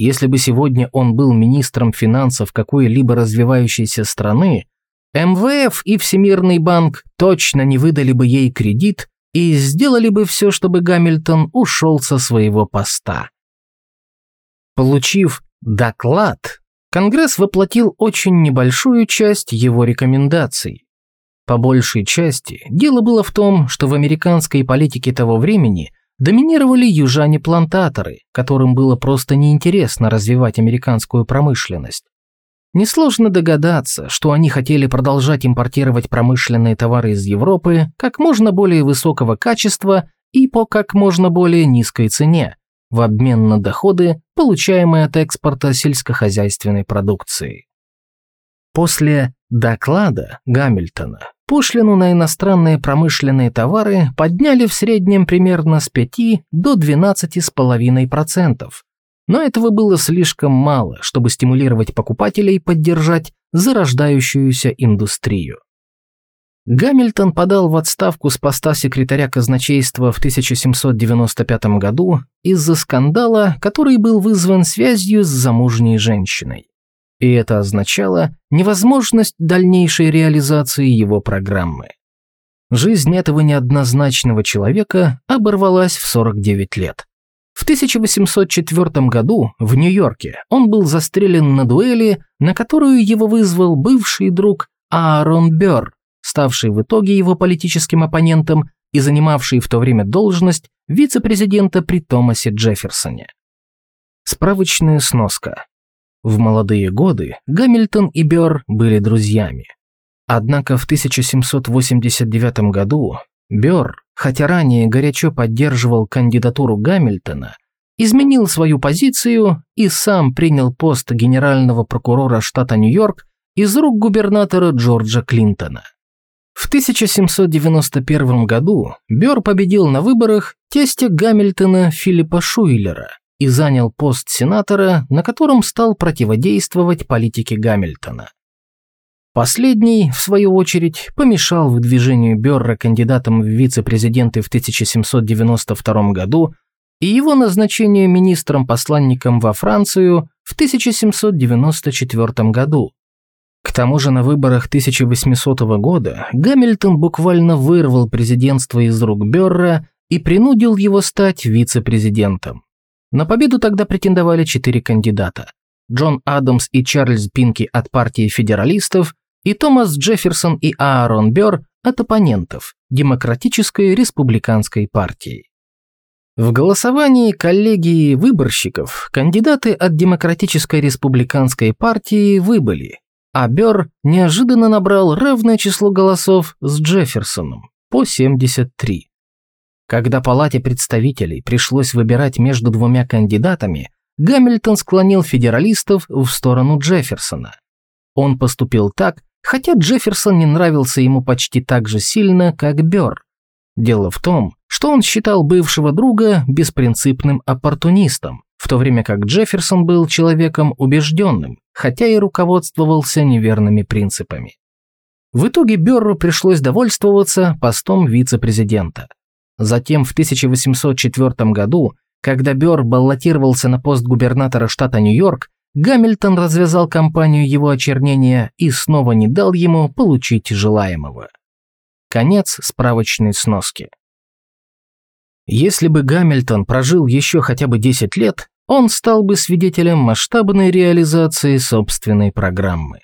Если бы сегодня он был министром финансов какой-либо развивающейся страны, МВФ и Всемирный банк точно не выдали бы ей кредит и сделали бы все, чтобы Гамильтон ушел со своего поста. Получив доклад, Конгресс воплотил очень небольшую часть его рекомендаций. По большей части дело было в том, что в американской политике того времени доминировали южане-плантаторы, которым было просто неинтересно развивать американскую промышленность. Несложно догадаться, что они хотели продолжать импортировать промышленные товары из Европы как можно более высокого качества и по как можно более низкой цене, в обмен на доходы, получаемые от экспорта сельскохозяйственной продукции. После доклада Гамильтона пошлину на иностранные промышленные товары подняли в среднем примерно с 5 до 12,5%, но этого было слишком мало, чтобы стимулировать покупателей поддержать зарождающуюся индустрию. Гамильтон подал в отставку с поста секретаря казначейства в 1795 году из-за скандала, который был вызван связью с замужней женщиной. И это означало невозможность дальнейшей реализации его программы. Жизнь этого неоднозначного человека оборвалась в 49 лет. В 1804 году в Нью-Йорке он был застрелен на дуэли, на которую его вызвал бывший друг Аарон Бёрр, ставший в итоге его политическим оппонентом и занимавший в то время должность вице-президента при Томасе Джефферсоне. Справочная сноска. В молодые годы Гамильтон и Бёрр были друзьями. Однако в 1789 году Бёрр, хотя ранее горячо поддерживал кандидатуру Гамильтона, изменил свою позицию и сам принял пост генерального прокурора штата Нью-Йорк из рук губернатора Джорджа Клинтона. В 1791 году Бёрр победил на выборах тестя Гамильтона Филиппа Шуйлера и занял пост сенатора, на котором стал противодействовать политике Гамильтона. Последний, в свою очередь, помешал выдвижению Бёрра кандидатом в вице-президенты в 1792 году и его назначению министром-посланником во Францию в 1794 году, к тому же на выборах 1800 года Гамильтон буквально вырвал президентство из рук Берра и принудил его стать вице-президентом. На победу тогда претендовали четыре кандидата. Джон Адамс и Чарльз Пинки от партии федералистов и Томас Джефферсон и Аарон Бёрр от оппонентов Демократической республиканской партии. В голосовании коллегии выборщиков кандидаты от Демократической республиканской партии выбыли, а Бёрр неожиданно набрал равное число голосов с Джефферсоном по 73. Когда палате представителей пришлось выбирать между двумя кандидатами, Гамильтон склонил федералистов в сторону Джефферсона. Он поступил так, хотя Джефферсон не нравился ему почти так же сильно, как Бёрр. Дело в том, что он считал бывшего друга беспринципным оппортунистом, в то время как Джефферсон был человеком убежденным, хотя и руководствовался неверными принципами. В итоге Бёрру пришлось довольствоваться постом вице-президента. Затем в 1804 году, когда Бёрр баллотировался на пост губернатора штата Нью-Йорк, Гамильтон развязал кампанию его очернения и снова не дал ему получить желаемого. Конец справочной сноски. Если бы Гамильтон прожил еще хотя бы 10 лет, он стал бы свидетелем масштабной реализации собственной программы.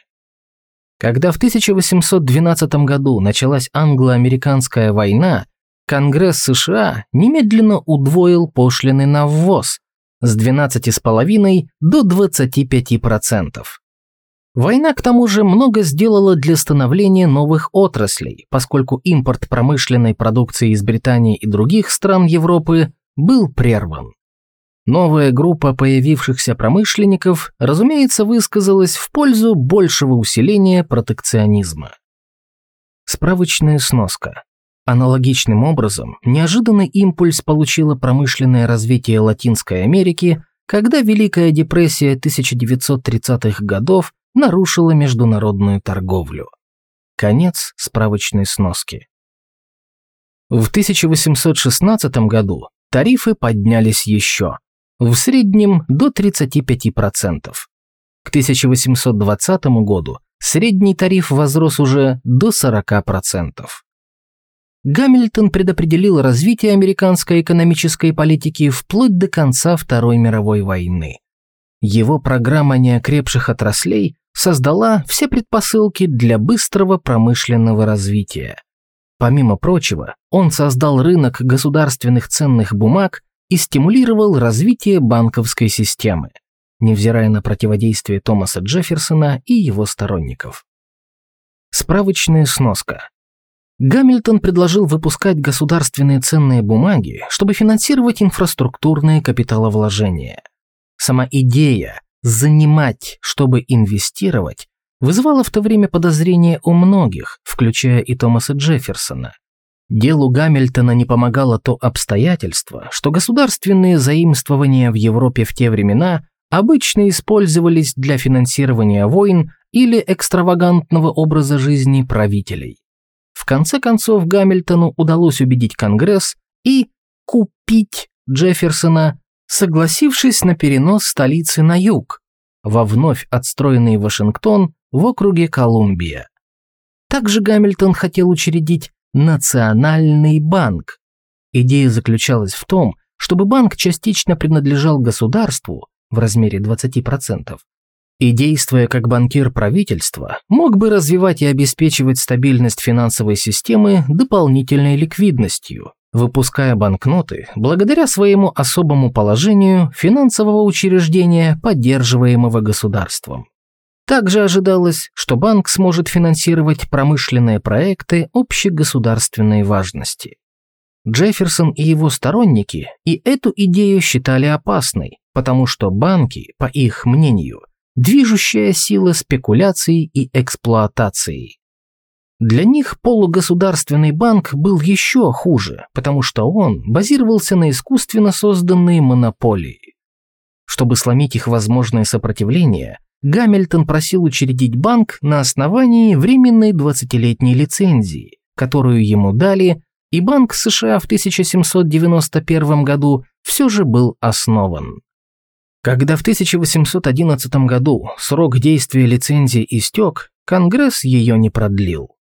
Когда в 1812 году началась англо-американская война, Конгресс США немедленно удвоил пошлины на ввоз с 12,5 до 25%. Война, к тому же, много сделала для становления новых отраслей, поскольку импорт промышленной продукции из Британии и других стран Европы был прерван. Новая группа появившихся промышленников, разумеется, высказалась в пользу большего усиления протекционизма. Справочная сноска. Аналогичным образом, неожиданный импульс получило промышленное развитие Латинской Америки, когда Великая депрессия 1930-х годов нарушила международную торговлю. Конец справочной сноски. В 1816 году тарифы поднялись еще, в среднем до 35%. К 1820 году средний тариф возрос уже до 40%. Гамильтон предопределил развитие американской экономической политики вплоть до конца Второй мировой войны. Его программа неокрепших отраслей создала все предпосылки для быстрого промышленного развития. Помимо прочего, он создал рынок государственных ценных бумаг и стимулировал развитие банковской системы, невзирая на противодействие Томаса Джефферсона и его сторонников. Справочная сноска. Гамильтон предложил выпускать государственные ценные бумаги, чтобы финансировать инфраструктурные капиталовложения. Сама идея занимать, чтобы инвестировать, вызывало в то время подозрения у многих, включая и Томаса Джефферсона. Делу Гамильтона не помогало то обстоятельство, что государственные заимствования в Европе в те времена обычно использовались для финансирования войн или экстравагантного образа жизни правителей. В конце концов Гамильтону удалось убедить Конгресс и купить Джефферсона согласившись на перенос столицы на юг, во вновь отстроенный Вашингтон в округе Колумбия. Также Гамильтон хотел учредить Национальный банк. Идея заключалась в том, чтобы банк частично принадлежал государству в размере 20%, и, действуя как банкир правительства, мог бы развивать и обеспечивать стабильность финансовой системы дополнительной ликвидностью, выпуская банкноты благодаря своему особому положению финансового учреждения, поддерживаемого государством. Также ожидалось, что банк сможет финансировать промышленные проекты общегосударственной важности. Джефферсон и его сторонники и эту идею считали опасной, потому что банки, по их мнению, движущая сила спекуляций и эксплуатации. Для них полугосударственный банк был еще хуже, потому что он базировался на искусственно созданной монополии. Чтобы сломить их возможное сопротивление, Гамильтон просил учредить банк на основании временной 20-летней лицензии, которую ему дали, и Банк США в 1791 году все же был основан. Когда в 1811 году срок действия лицензии истек, Конгресс ее не продлил.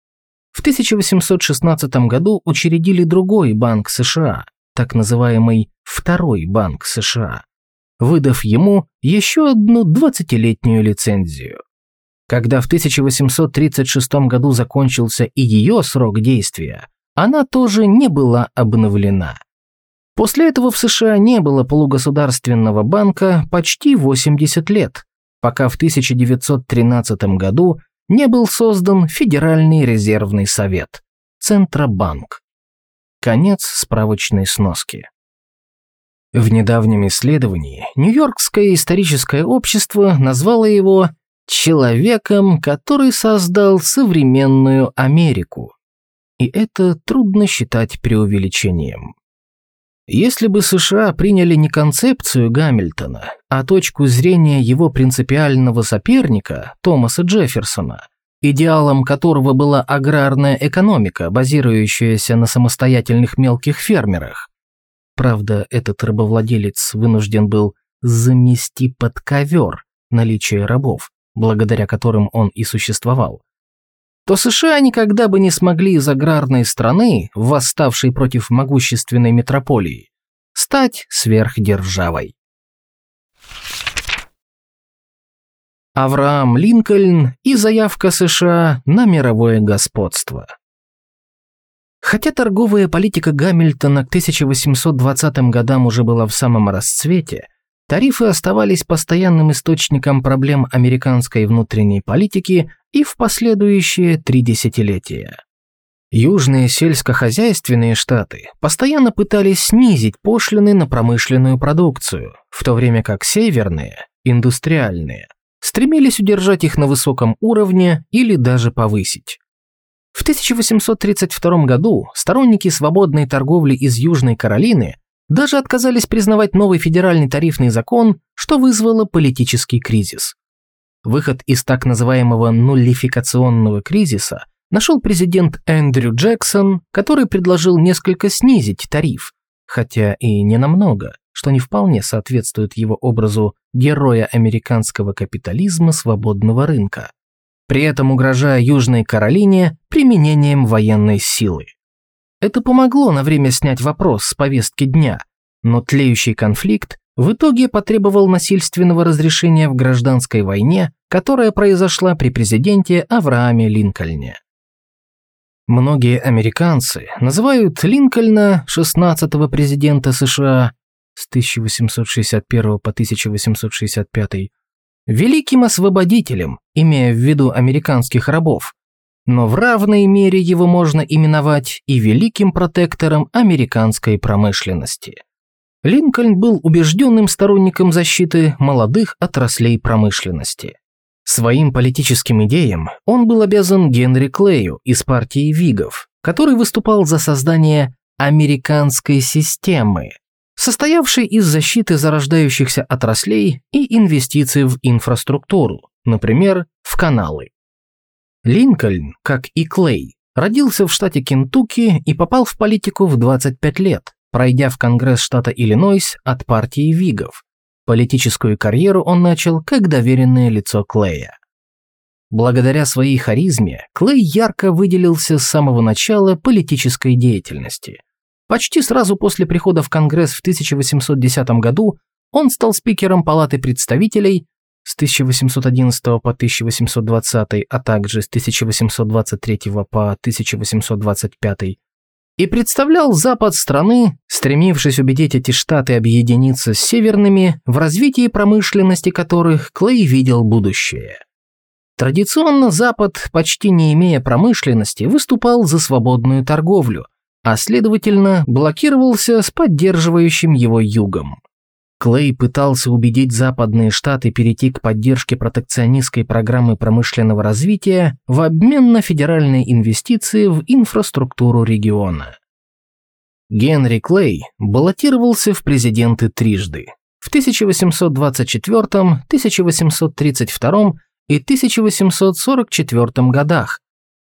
В 1816 году учредили другой банк США, так называемый Второй банк США, выдав ему еще одну 20-летнюю лицензию. Когда в 1836 году закончился и ее срок действия, она тоже не была обновлена. После этого в США не было полугосударственного банка почти 80 лет, пока в 1913 году не был создан Федеральный резервный совет – Центробанк. Конец справочной сноски. В недавнем исследовании Нью-Йоркское историческое общество назвало его «человеком, который создал современную Америку». И это трудно считать преувеличением. Если бы США приняли не концепцию Гамильтона, а точку зрения его принципиального соперника, Томаса Джефферсона, идеалом которого была аграрная экономика, базирующаяся на самостоятельных мелких фермерах. Правда, этот рабовладелец вынужден был замести под ковер наличие рабов, благодаря которым он и существовал то США никогда бы не смогли из аграрной страны, восставшей против могущественной метрополии, стать сверхдержавой. Авраам Линкольн и заявка США на мировое господство. Хотя торговая политика Гамильтона к 1820 годам уже была в самом расцвете, тарифы оставались постоянным источником проблем американской внутренней политики и в последующие три десятилетия. Южные сельскохозяйственные штаты постоянно пытались снизить пошлины на промышленную продукцию, в то время как северные, индустриальные, стремились удержать их на высоком уровне или даже повысить. В 1832 году сторонники свободной торговли из Южной Каролины даже отказались признавать новый федеральный тарифный закон, что вызвало политический кризис. Выход из так называемого нуллификационного кризиса нашел президент Эндрю Джексон, который предложил несколько снизить тариф, хотя и не намного, что не вполне соответствует его образу героя американского капитализма свободного рынка, при этом угрожая Южной Каролине применением военной силы. Это помогло на время снять вопрос с повестки дня, но тлеющий конфликт в итоге потребовал насильственного разрешения в гражданской войне, которая произошла при президенте Аврааме Линкольне. Многие американцы называют Линкольна 16-го президента США с 1861 по 1865 великим освободителем, имея в виду американских рабов, но в равной мере его можно именовать и великим протектором американской промышленности. Линкольн был убежденным сторонником защиты молодых отраслей промышленности. Своим политическим идеям он был обязан Генри Клею из партии Вигов, который выступал за создание американской системы, состоявшей из защиты зарождающихся отраслей и инвестиций в инфраструктуру, например, в каналы. Линкольн, как и Клей, родился в штате Кентукки и попал в политику в 25 лет, пройдя в Конгресс штата Иллинойс от партии Вигов, Политическую карьеру он начал как доверенное лицо Клея. Благодаря своей харизме Клей ярко выделился с самого начала политической деятельности. Почти сразу после прихода в Конгресс в 1810 году он стал спикером Палаты представителей с 1811 по 1820, а также с 1823 по 1825 и представлял запад страны, стремившись убедить эти штаты объединиться с северными, в развитии промышленности которых Клей видел будущее. Традиционно Запад, почти не имея промышленности, выступал за свободную торговлю, а следовательно блокировался с поддерживающим его югом. Клей пытался убедить западные штаты перейти к поддержке протекционистской программы промышленного развития в обмен на федеральные инвестиции в инфраструктуру региона. Генри Клей баллотировался в президенты трижды – в 1824, 1832 и 1844 годах,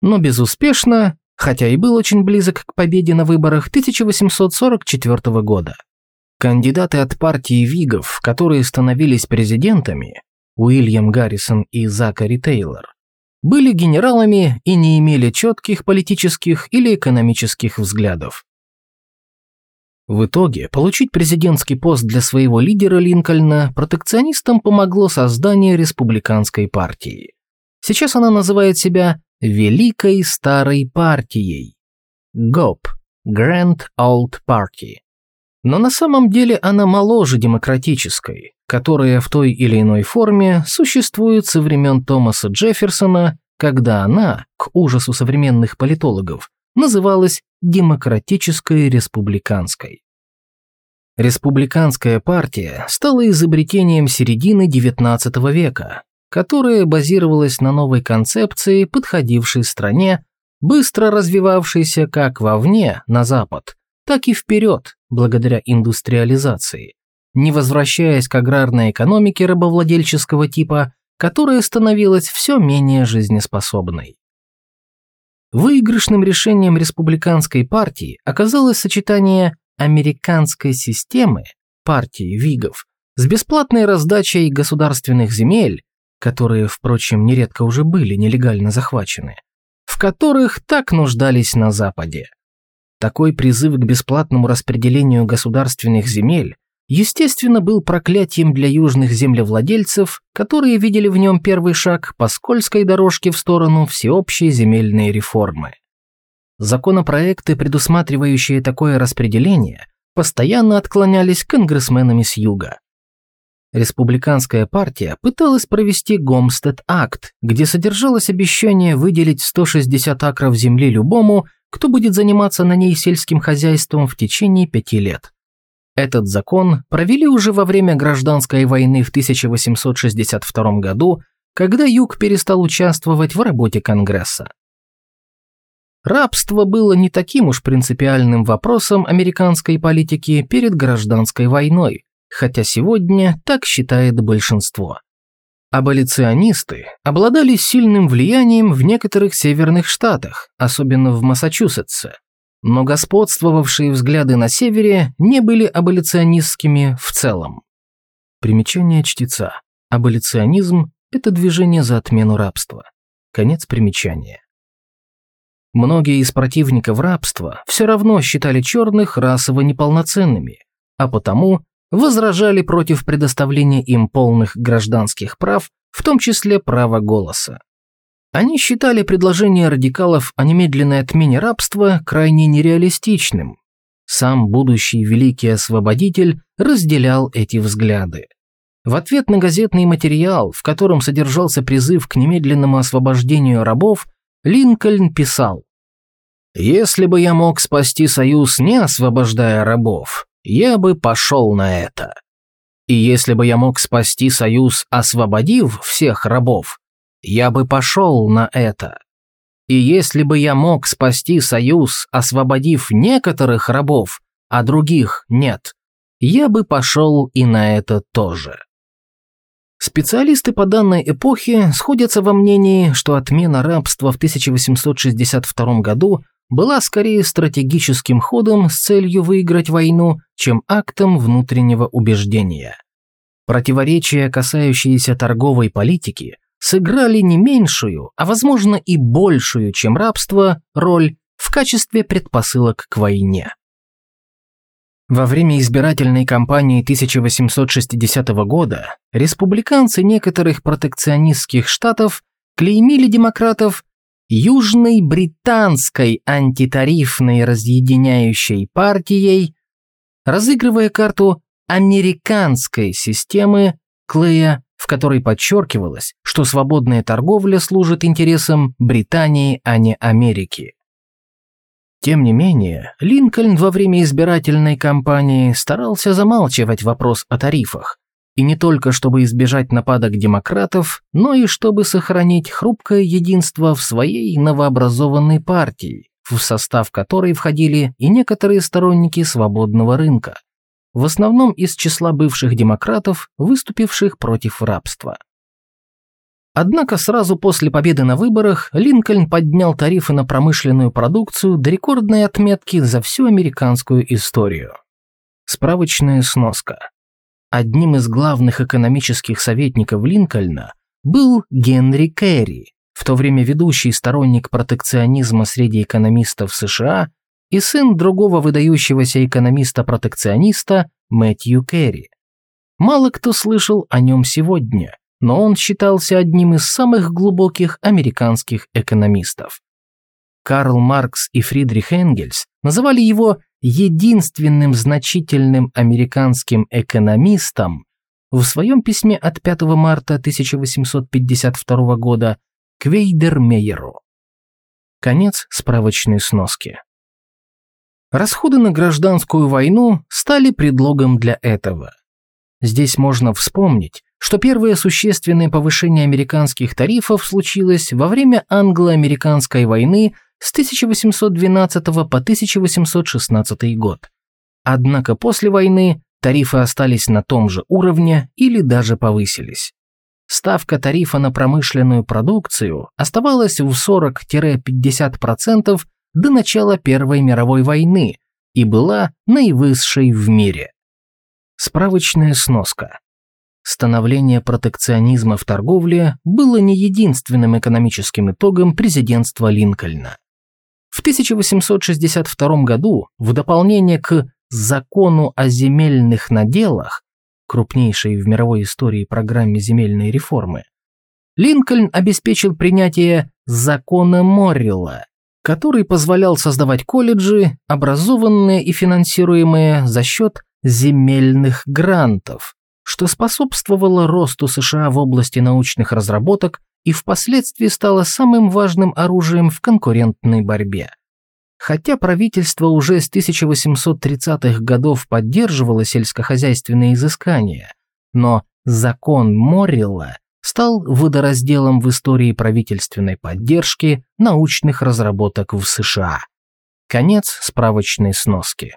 но безуспешно, хотя и был очень близок к победе на выборах 1844 года. Кандидаты от партии Вигов, которые становились президентами, Уильям Гаррисон и Закари Тейлор, были генералами и не имели четких политических или экономических взглядов. В итоге получить президентский пост для своего лидера Линкольна протекционистам помогло создание республиканской партии. Сейчас она называет себя Великой Старой Партией. ГОП – Grand Old Party. Но на самом деле она моложе демократической, которая в той или иной форме существует со времен Томаса Джефферсона, когда она, к ужасу современных политологов, называлась демократической республиканской. Республиканская партия стала изобретением середины XIX века, которая базировалась на новой концепции, подходившей стране, быстро развивавшейся как вовне, на запад, так и вперед, благодаря индустриализации, не возвращаясь к аграрной экономике рабовладельческого типа, которая становилась все менее жизнеспособной. Выигрышным решением республиканской партии оказалось сочетание американской системы, партии Вигов, с бесплатной раздачей государственных земель, которые, впрочем, нередко уже были нелегально захвачены, в которых так нуждались на Западе. Такой призыв к бесплатному распределению государственных земель, естественно, был проклятием для южных землевладельцев, которые видели в нем первый шаг по скользкой дорожке в сторону всеобщей земельной реформы. Законопроекты, предусматривающие такое распределение, постоянно отклонялись конгрессменами с юга. Республиканская партия пыталась провести Гомстед-акт, где содержалось обещание выделить 160 акров земли любому, кто будет заниматься на ней сельским хозяйством в течение пяти лет. Этот закон провели уже во время гражданской войны в 1862 году, когда Юг перестал участвовать в работе Конгресса. Рабство было не таким уж принципиальным вопросом американской политики перед гражданской войной, хотя сегодня так считает большинство. Аболиционисты обладали сильным влиянием в некоторых северных штатах, особенно в Массачусетсе, но господствовавшие взгляды на севере не были аболиционистскими в целом. Примечание чтеца. Аболиционизм – это движение за отмену рабства. Конец примечания. Многие из противников рабства все равно считали черных расово неполноценными, а потому возражали против предоставления им полных гражданских прав, в том числе права голоса. Они считали предложение радикалов о немедленной отмене рабства крайне нереалистичным. Сам будущий великий освободитель разделял эти взгляды. В ответ на газетный материал, в котором содержался призыв к немедленному освобождению рабов, Линкольн писал «Если бы я мог спасти Союз, не освобождая рабов, я бы пошел на это. И если бы я мог спасти Союз, освободив всех рабов, я бы пошел на это. И если бы я мог спасти Союз, освободив некоторых рабов, а других нет, я бы пошел и на это тоже. Специалисты по данной эпохе сходятся во мнении, что отмена рабства в 1862 году была скорее стратегическим ходом с целью выиграть войну, чем актом внутреннего убеждения. Противоречия, касающиеся торговой политики, сыграли не меньшую, а возможно и большую, чем рабство, роль в качестве предпосылок к войне. Во время избирательной кампании 1860 года республиканцы некоторых протекционистских штатов клеймили демократов Южной британской антитарифной разъединяющей партией, разыгрывая карту американской системы Клея, в которой подчеркивалось, что свободная торговля служит интересам Британии, а не Америки. Тем не менее, Линкольн во время избирательной кампании старался замалчивать вопрос о тарифах, и не только чтобы избежать нападок демократов, но и чтобы сохранить хрупкое единство в своей новообразованной партии, в состав которой входили и некоторые сторонники свободного рынка, в основном из числа бывших демократов, выступивших против рабства. Однако сразу после победы на выборах Линкольн поднял тарифы на промышленную продукцию до рекордной отметки за всю американскую историю. Справочная сноска. Одним из главных экономических советников Линкольна был Генри Керри, в то время ведущий сторонник протекционизма среди экономистов США и сын другого выдающегося экономиста-протекциониста Мэтью Керри. Мало кто слышал о нем сегодня, но он считался одним из самых глубоких американских экономистов. Карл Маркс и Фридрих Энгельс называли его единственным значительным американским экономистом в своем письме от 5 марта 1852 года к Вейдермейеру. Конец справочной сноски. Расходы на гражданскую войну стали предлогом для этого. Здесь можно вспомнить, что первое существенное повышение американских тарифов случилось во время англо-американской войны с 1812 по 1816 год. Однако после войны тарифы остались на том же уровне или даже повысились. Ставка тарифа на промышленную продукцию оставалась в 40-50% до начала Первой мировой войны и была наивысшей в мире. Справочная сноска. Становление протекционизма в торговле было не единственным экономическим итогом президентства Линкольна. В 1862 году, в дополнение к «Закону о земельных наделах», крупнейшей в мировой истории программе земельной реформы, Линкольн обеспечил принятие «Закона Моррилла», который позволял создавать колледжи, образованные и финансируемые за счет земельных грантов, что способствовало росту США в области научных разработок и впоследствии стало самым важным оружием в конкурентной борьбе. Хотя правительство уже с 1830-х годов поддерживало сельскохозяйственные изыскания, но закон Моррилла стал водоразделом в истории правительственной поддержки научных разработок в США. Конец справочной сноски.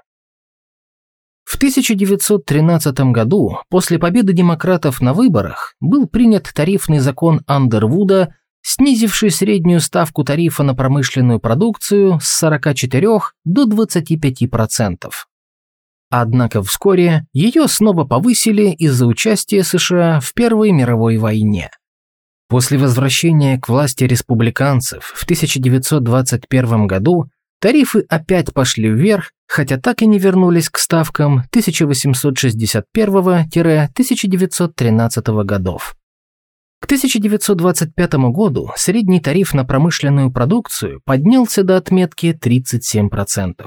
В 1913 году, после победы демократов на выборах, был принят тарифный закон Андервуда, снизивший среднюю ставку тарифа на промышленную продукцию с 44 до 25%. Однако вскоре ее снова повысили из-за участия США в Первой мировой войне. После возвращения к власти республиканцев в 1921 году тарифы опять пошли вверх, хотя так и не вернулись к ставкам 1861-1913 годов. К 1925 году средний тариф на промышленную продукцию поднялся до отметки 37%.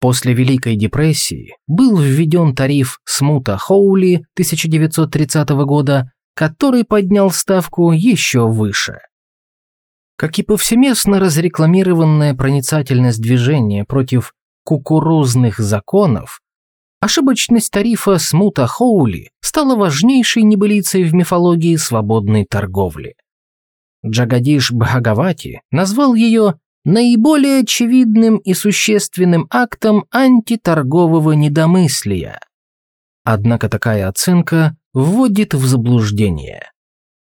После Великой депрессии был введен тариф Смута-Хоули 1930 года, который поднял ставку еще выше. Как и повсеместно разрекламированная проницательность движения против кукурузных законов, ошибочность тарифа Смута Хоули стала важнейшей небылицей в мифологии свободной торговли. Джагадиш Бхагавати назвал ее наиболее очевидным и существенным актом антиторгового недомыслия. Однако такая оценка вводит в заблуждение.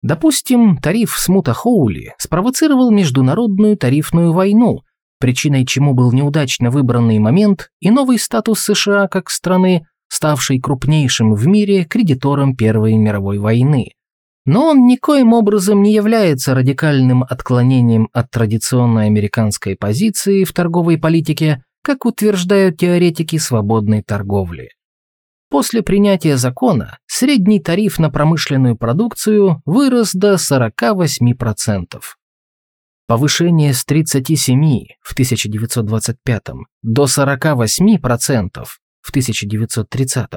Допустим, тариф Смута Хоули спровоцировал международную тарифную войну, причиной чему был неудачно выбранный момент и новый статус США как страны, ставший крупнейшим в мире кредитором Первой мировой войны. Но он никоим образом не является радикальным отклонением от традиционной американской позиции в торговой политике, как утверждают теоретики свободной торговли. После принятия закона средний тариф на промышленную продукцию вырос до 48%. Повышение с 37 в 1925 до 48% в 1930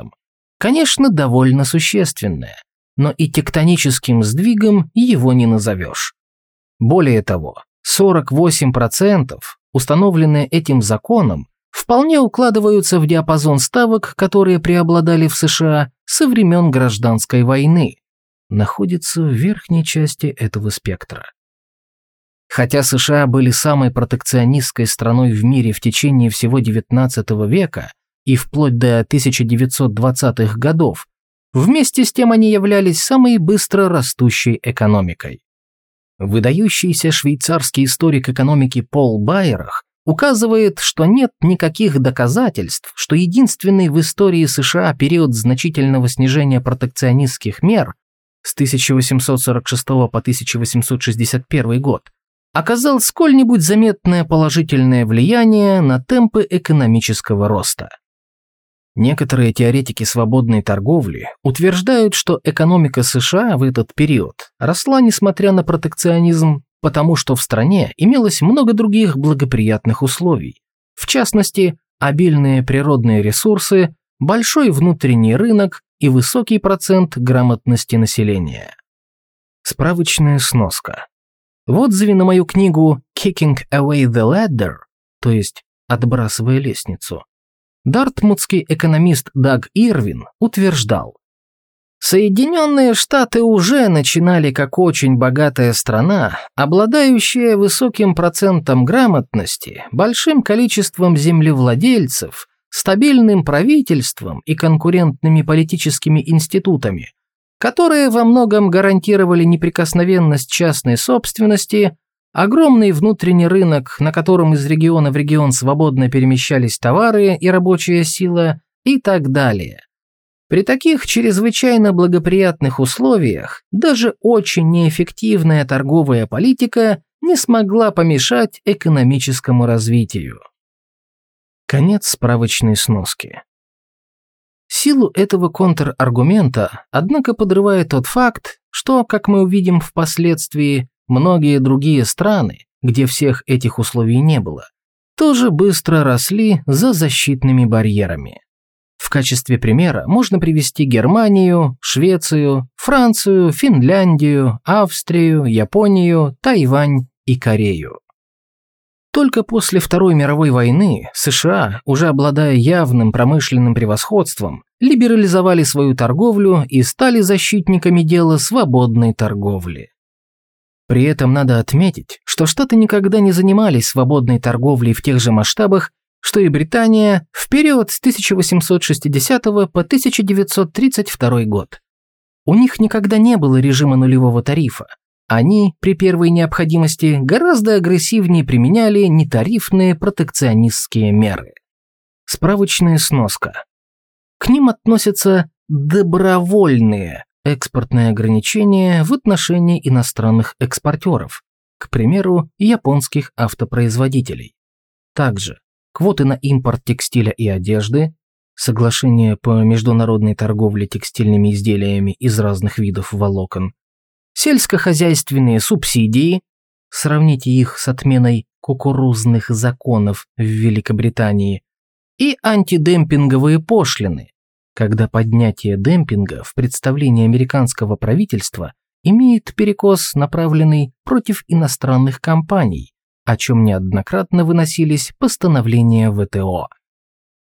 конечно, довольно существенное, но и тектоническим сдвигом его не назовешь. Более того, 48%, установленные этим законом, вполне укладываются в диапазон ставок, которые преобладали в США со времен гражданской войны, находятся в верхней части этого спектра. Хотя США были самой протекционистской страной в мире в течение всего XIX века и вплоть до 1920-х годов, вместе с тем они являлись самой быстро растущей экономикой. Выдающийся швейцарский историк экономики Пол Байерах указывает, что нет никаких доказательств, что единственный в истории США период значительного снижения протекционистских мер с 1846 по 1861 год оказал сколь-нибудь заметное положительное влияние на темпы экономического роста. Некоторые теоретики свободной торговли утверждают, что экономика США в этот период росла несмотря на протекционизм, потому что в стране имелось много других благоприятных условий, в частности, обильные природные ресурсы, большой внутренний рынок и высокий процент грамотности населения. Справочная сноска. В отзыве на мою книгу «Kicking Away the Ladder», то есть «Отбрасывая лестницу», дартмутский экономист Даг Ирвин утверждал, Соединенные Штаты уже начинали как очень богатая страна, обладающая высоким процентом грамотности, большим количеством землевладельцев, стабильным правительством и конкурентными политическими институтами, которые во многом гарантировали неприкосновенность частной собственности, огромный внутренний рынок, на котором из региона в регион свободно перемещались товары и рабочая сила и так далее. При таких чрезвычайно благоприятных условиях даже очень неэффективная торговая политика не смогла помешать экономическому развитию. Конец справочной сноски. Силу этого контраргумента, однако, подрывает тот факт, что, как мы увидим впоследствии, многие другие страны, где всех этих условий не было, тоже быстро росли за защитными барьерами. В качестве примера можно привести Германию, Швецию, Францию, Финляндию, Австрию, Японию, Тайвань и Корею. Только после Второй мировой войны США, уже обладая явным промышленным превосходством, либерализовали свою торговлю и стали защитниками дела свободной торговли. При этом надо отметить, что Штаты никогда не занимались свободной торговлей в тех же масштабах, что и Британия в период с 1860 по 1932 год. У них никогда не было режима нулевого тарифа, они при первой необходимости гораздо агрессивнее применяли нетарифные протекционистские меры. Справочная сноска. К ним относятся добровольные экспортные ограничения в отношении иностранных экспортеров, к примеру, японских автопроизводителей. Также квоты на импорт текстиля и одежды, соглашение по международной торговле текстильными изделиями из разных видов волокон, сельскохозяйственные субсидии, сравните их с отменой кукурузных законов в Великобритании, и антидемпинговые пошлины, когда поднятие демпинга в представлении американского правительства имеет перекос, направленный против иностранных компаний, о чем неоднократно выносились постановления ВТО.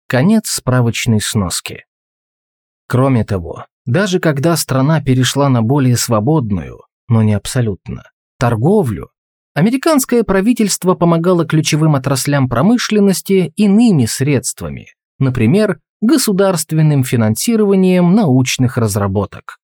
Конец справочной сноски. Кроме того, даже когда страна перешла на более свободную, но не абсолютно, торговлю, американское правительство помогало ключевым отраслям промышленности иными средствами, например, государственным финансированием научных разработок.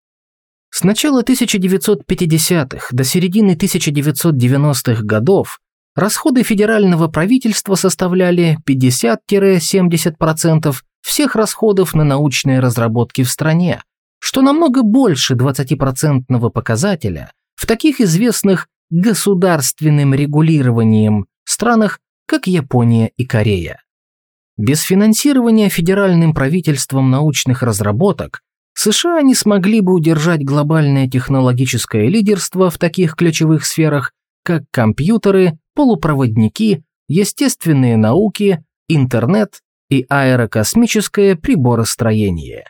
С начала 1950-х до середины 1990-х годов расходы федерального правительства составляли 50-70% всех расходов на научные разработки в стране, что намного больше 20% показателя в таких известных государственным регулированием странах, как Япония и Корея. Без финансирования федеральным правительством научных разработок США не смогли бы удержать глобальное технологическое лидерство в таких ключевых сферах, как компьютеры, полупроводники, естественные науки, интернет и аэрокосмическое приборостроение.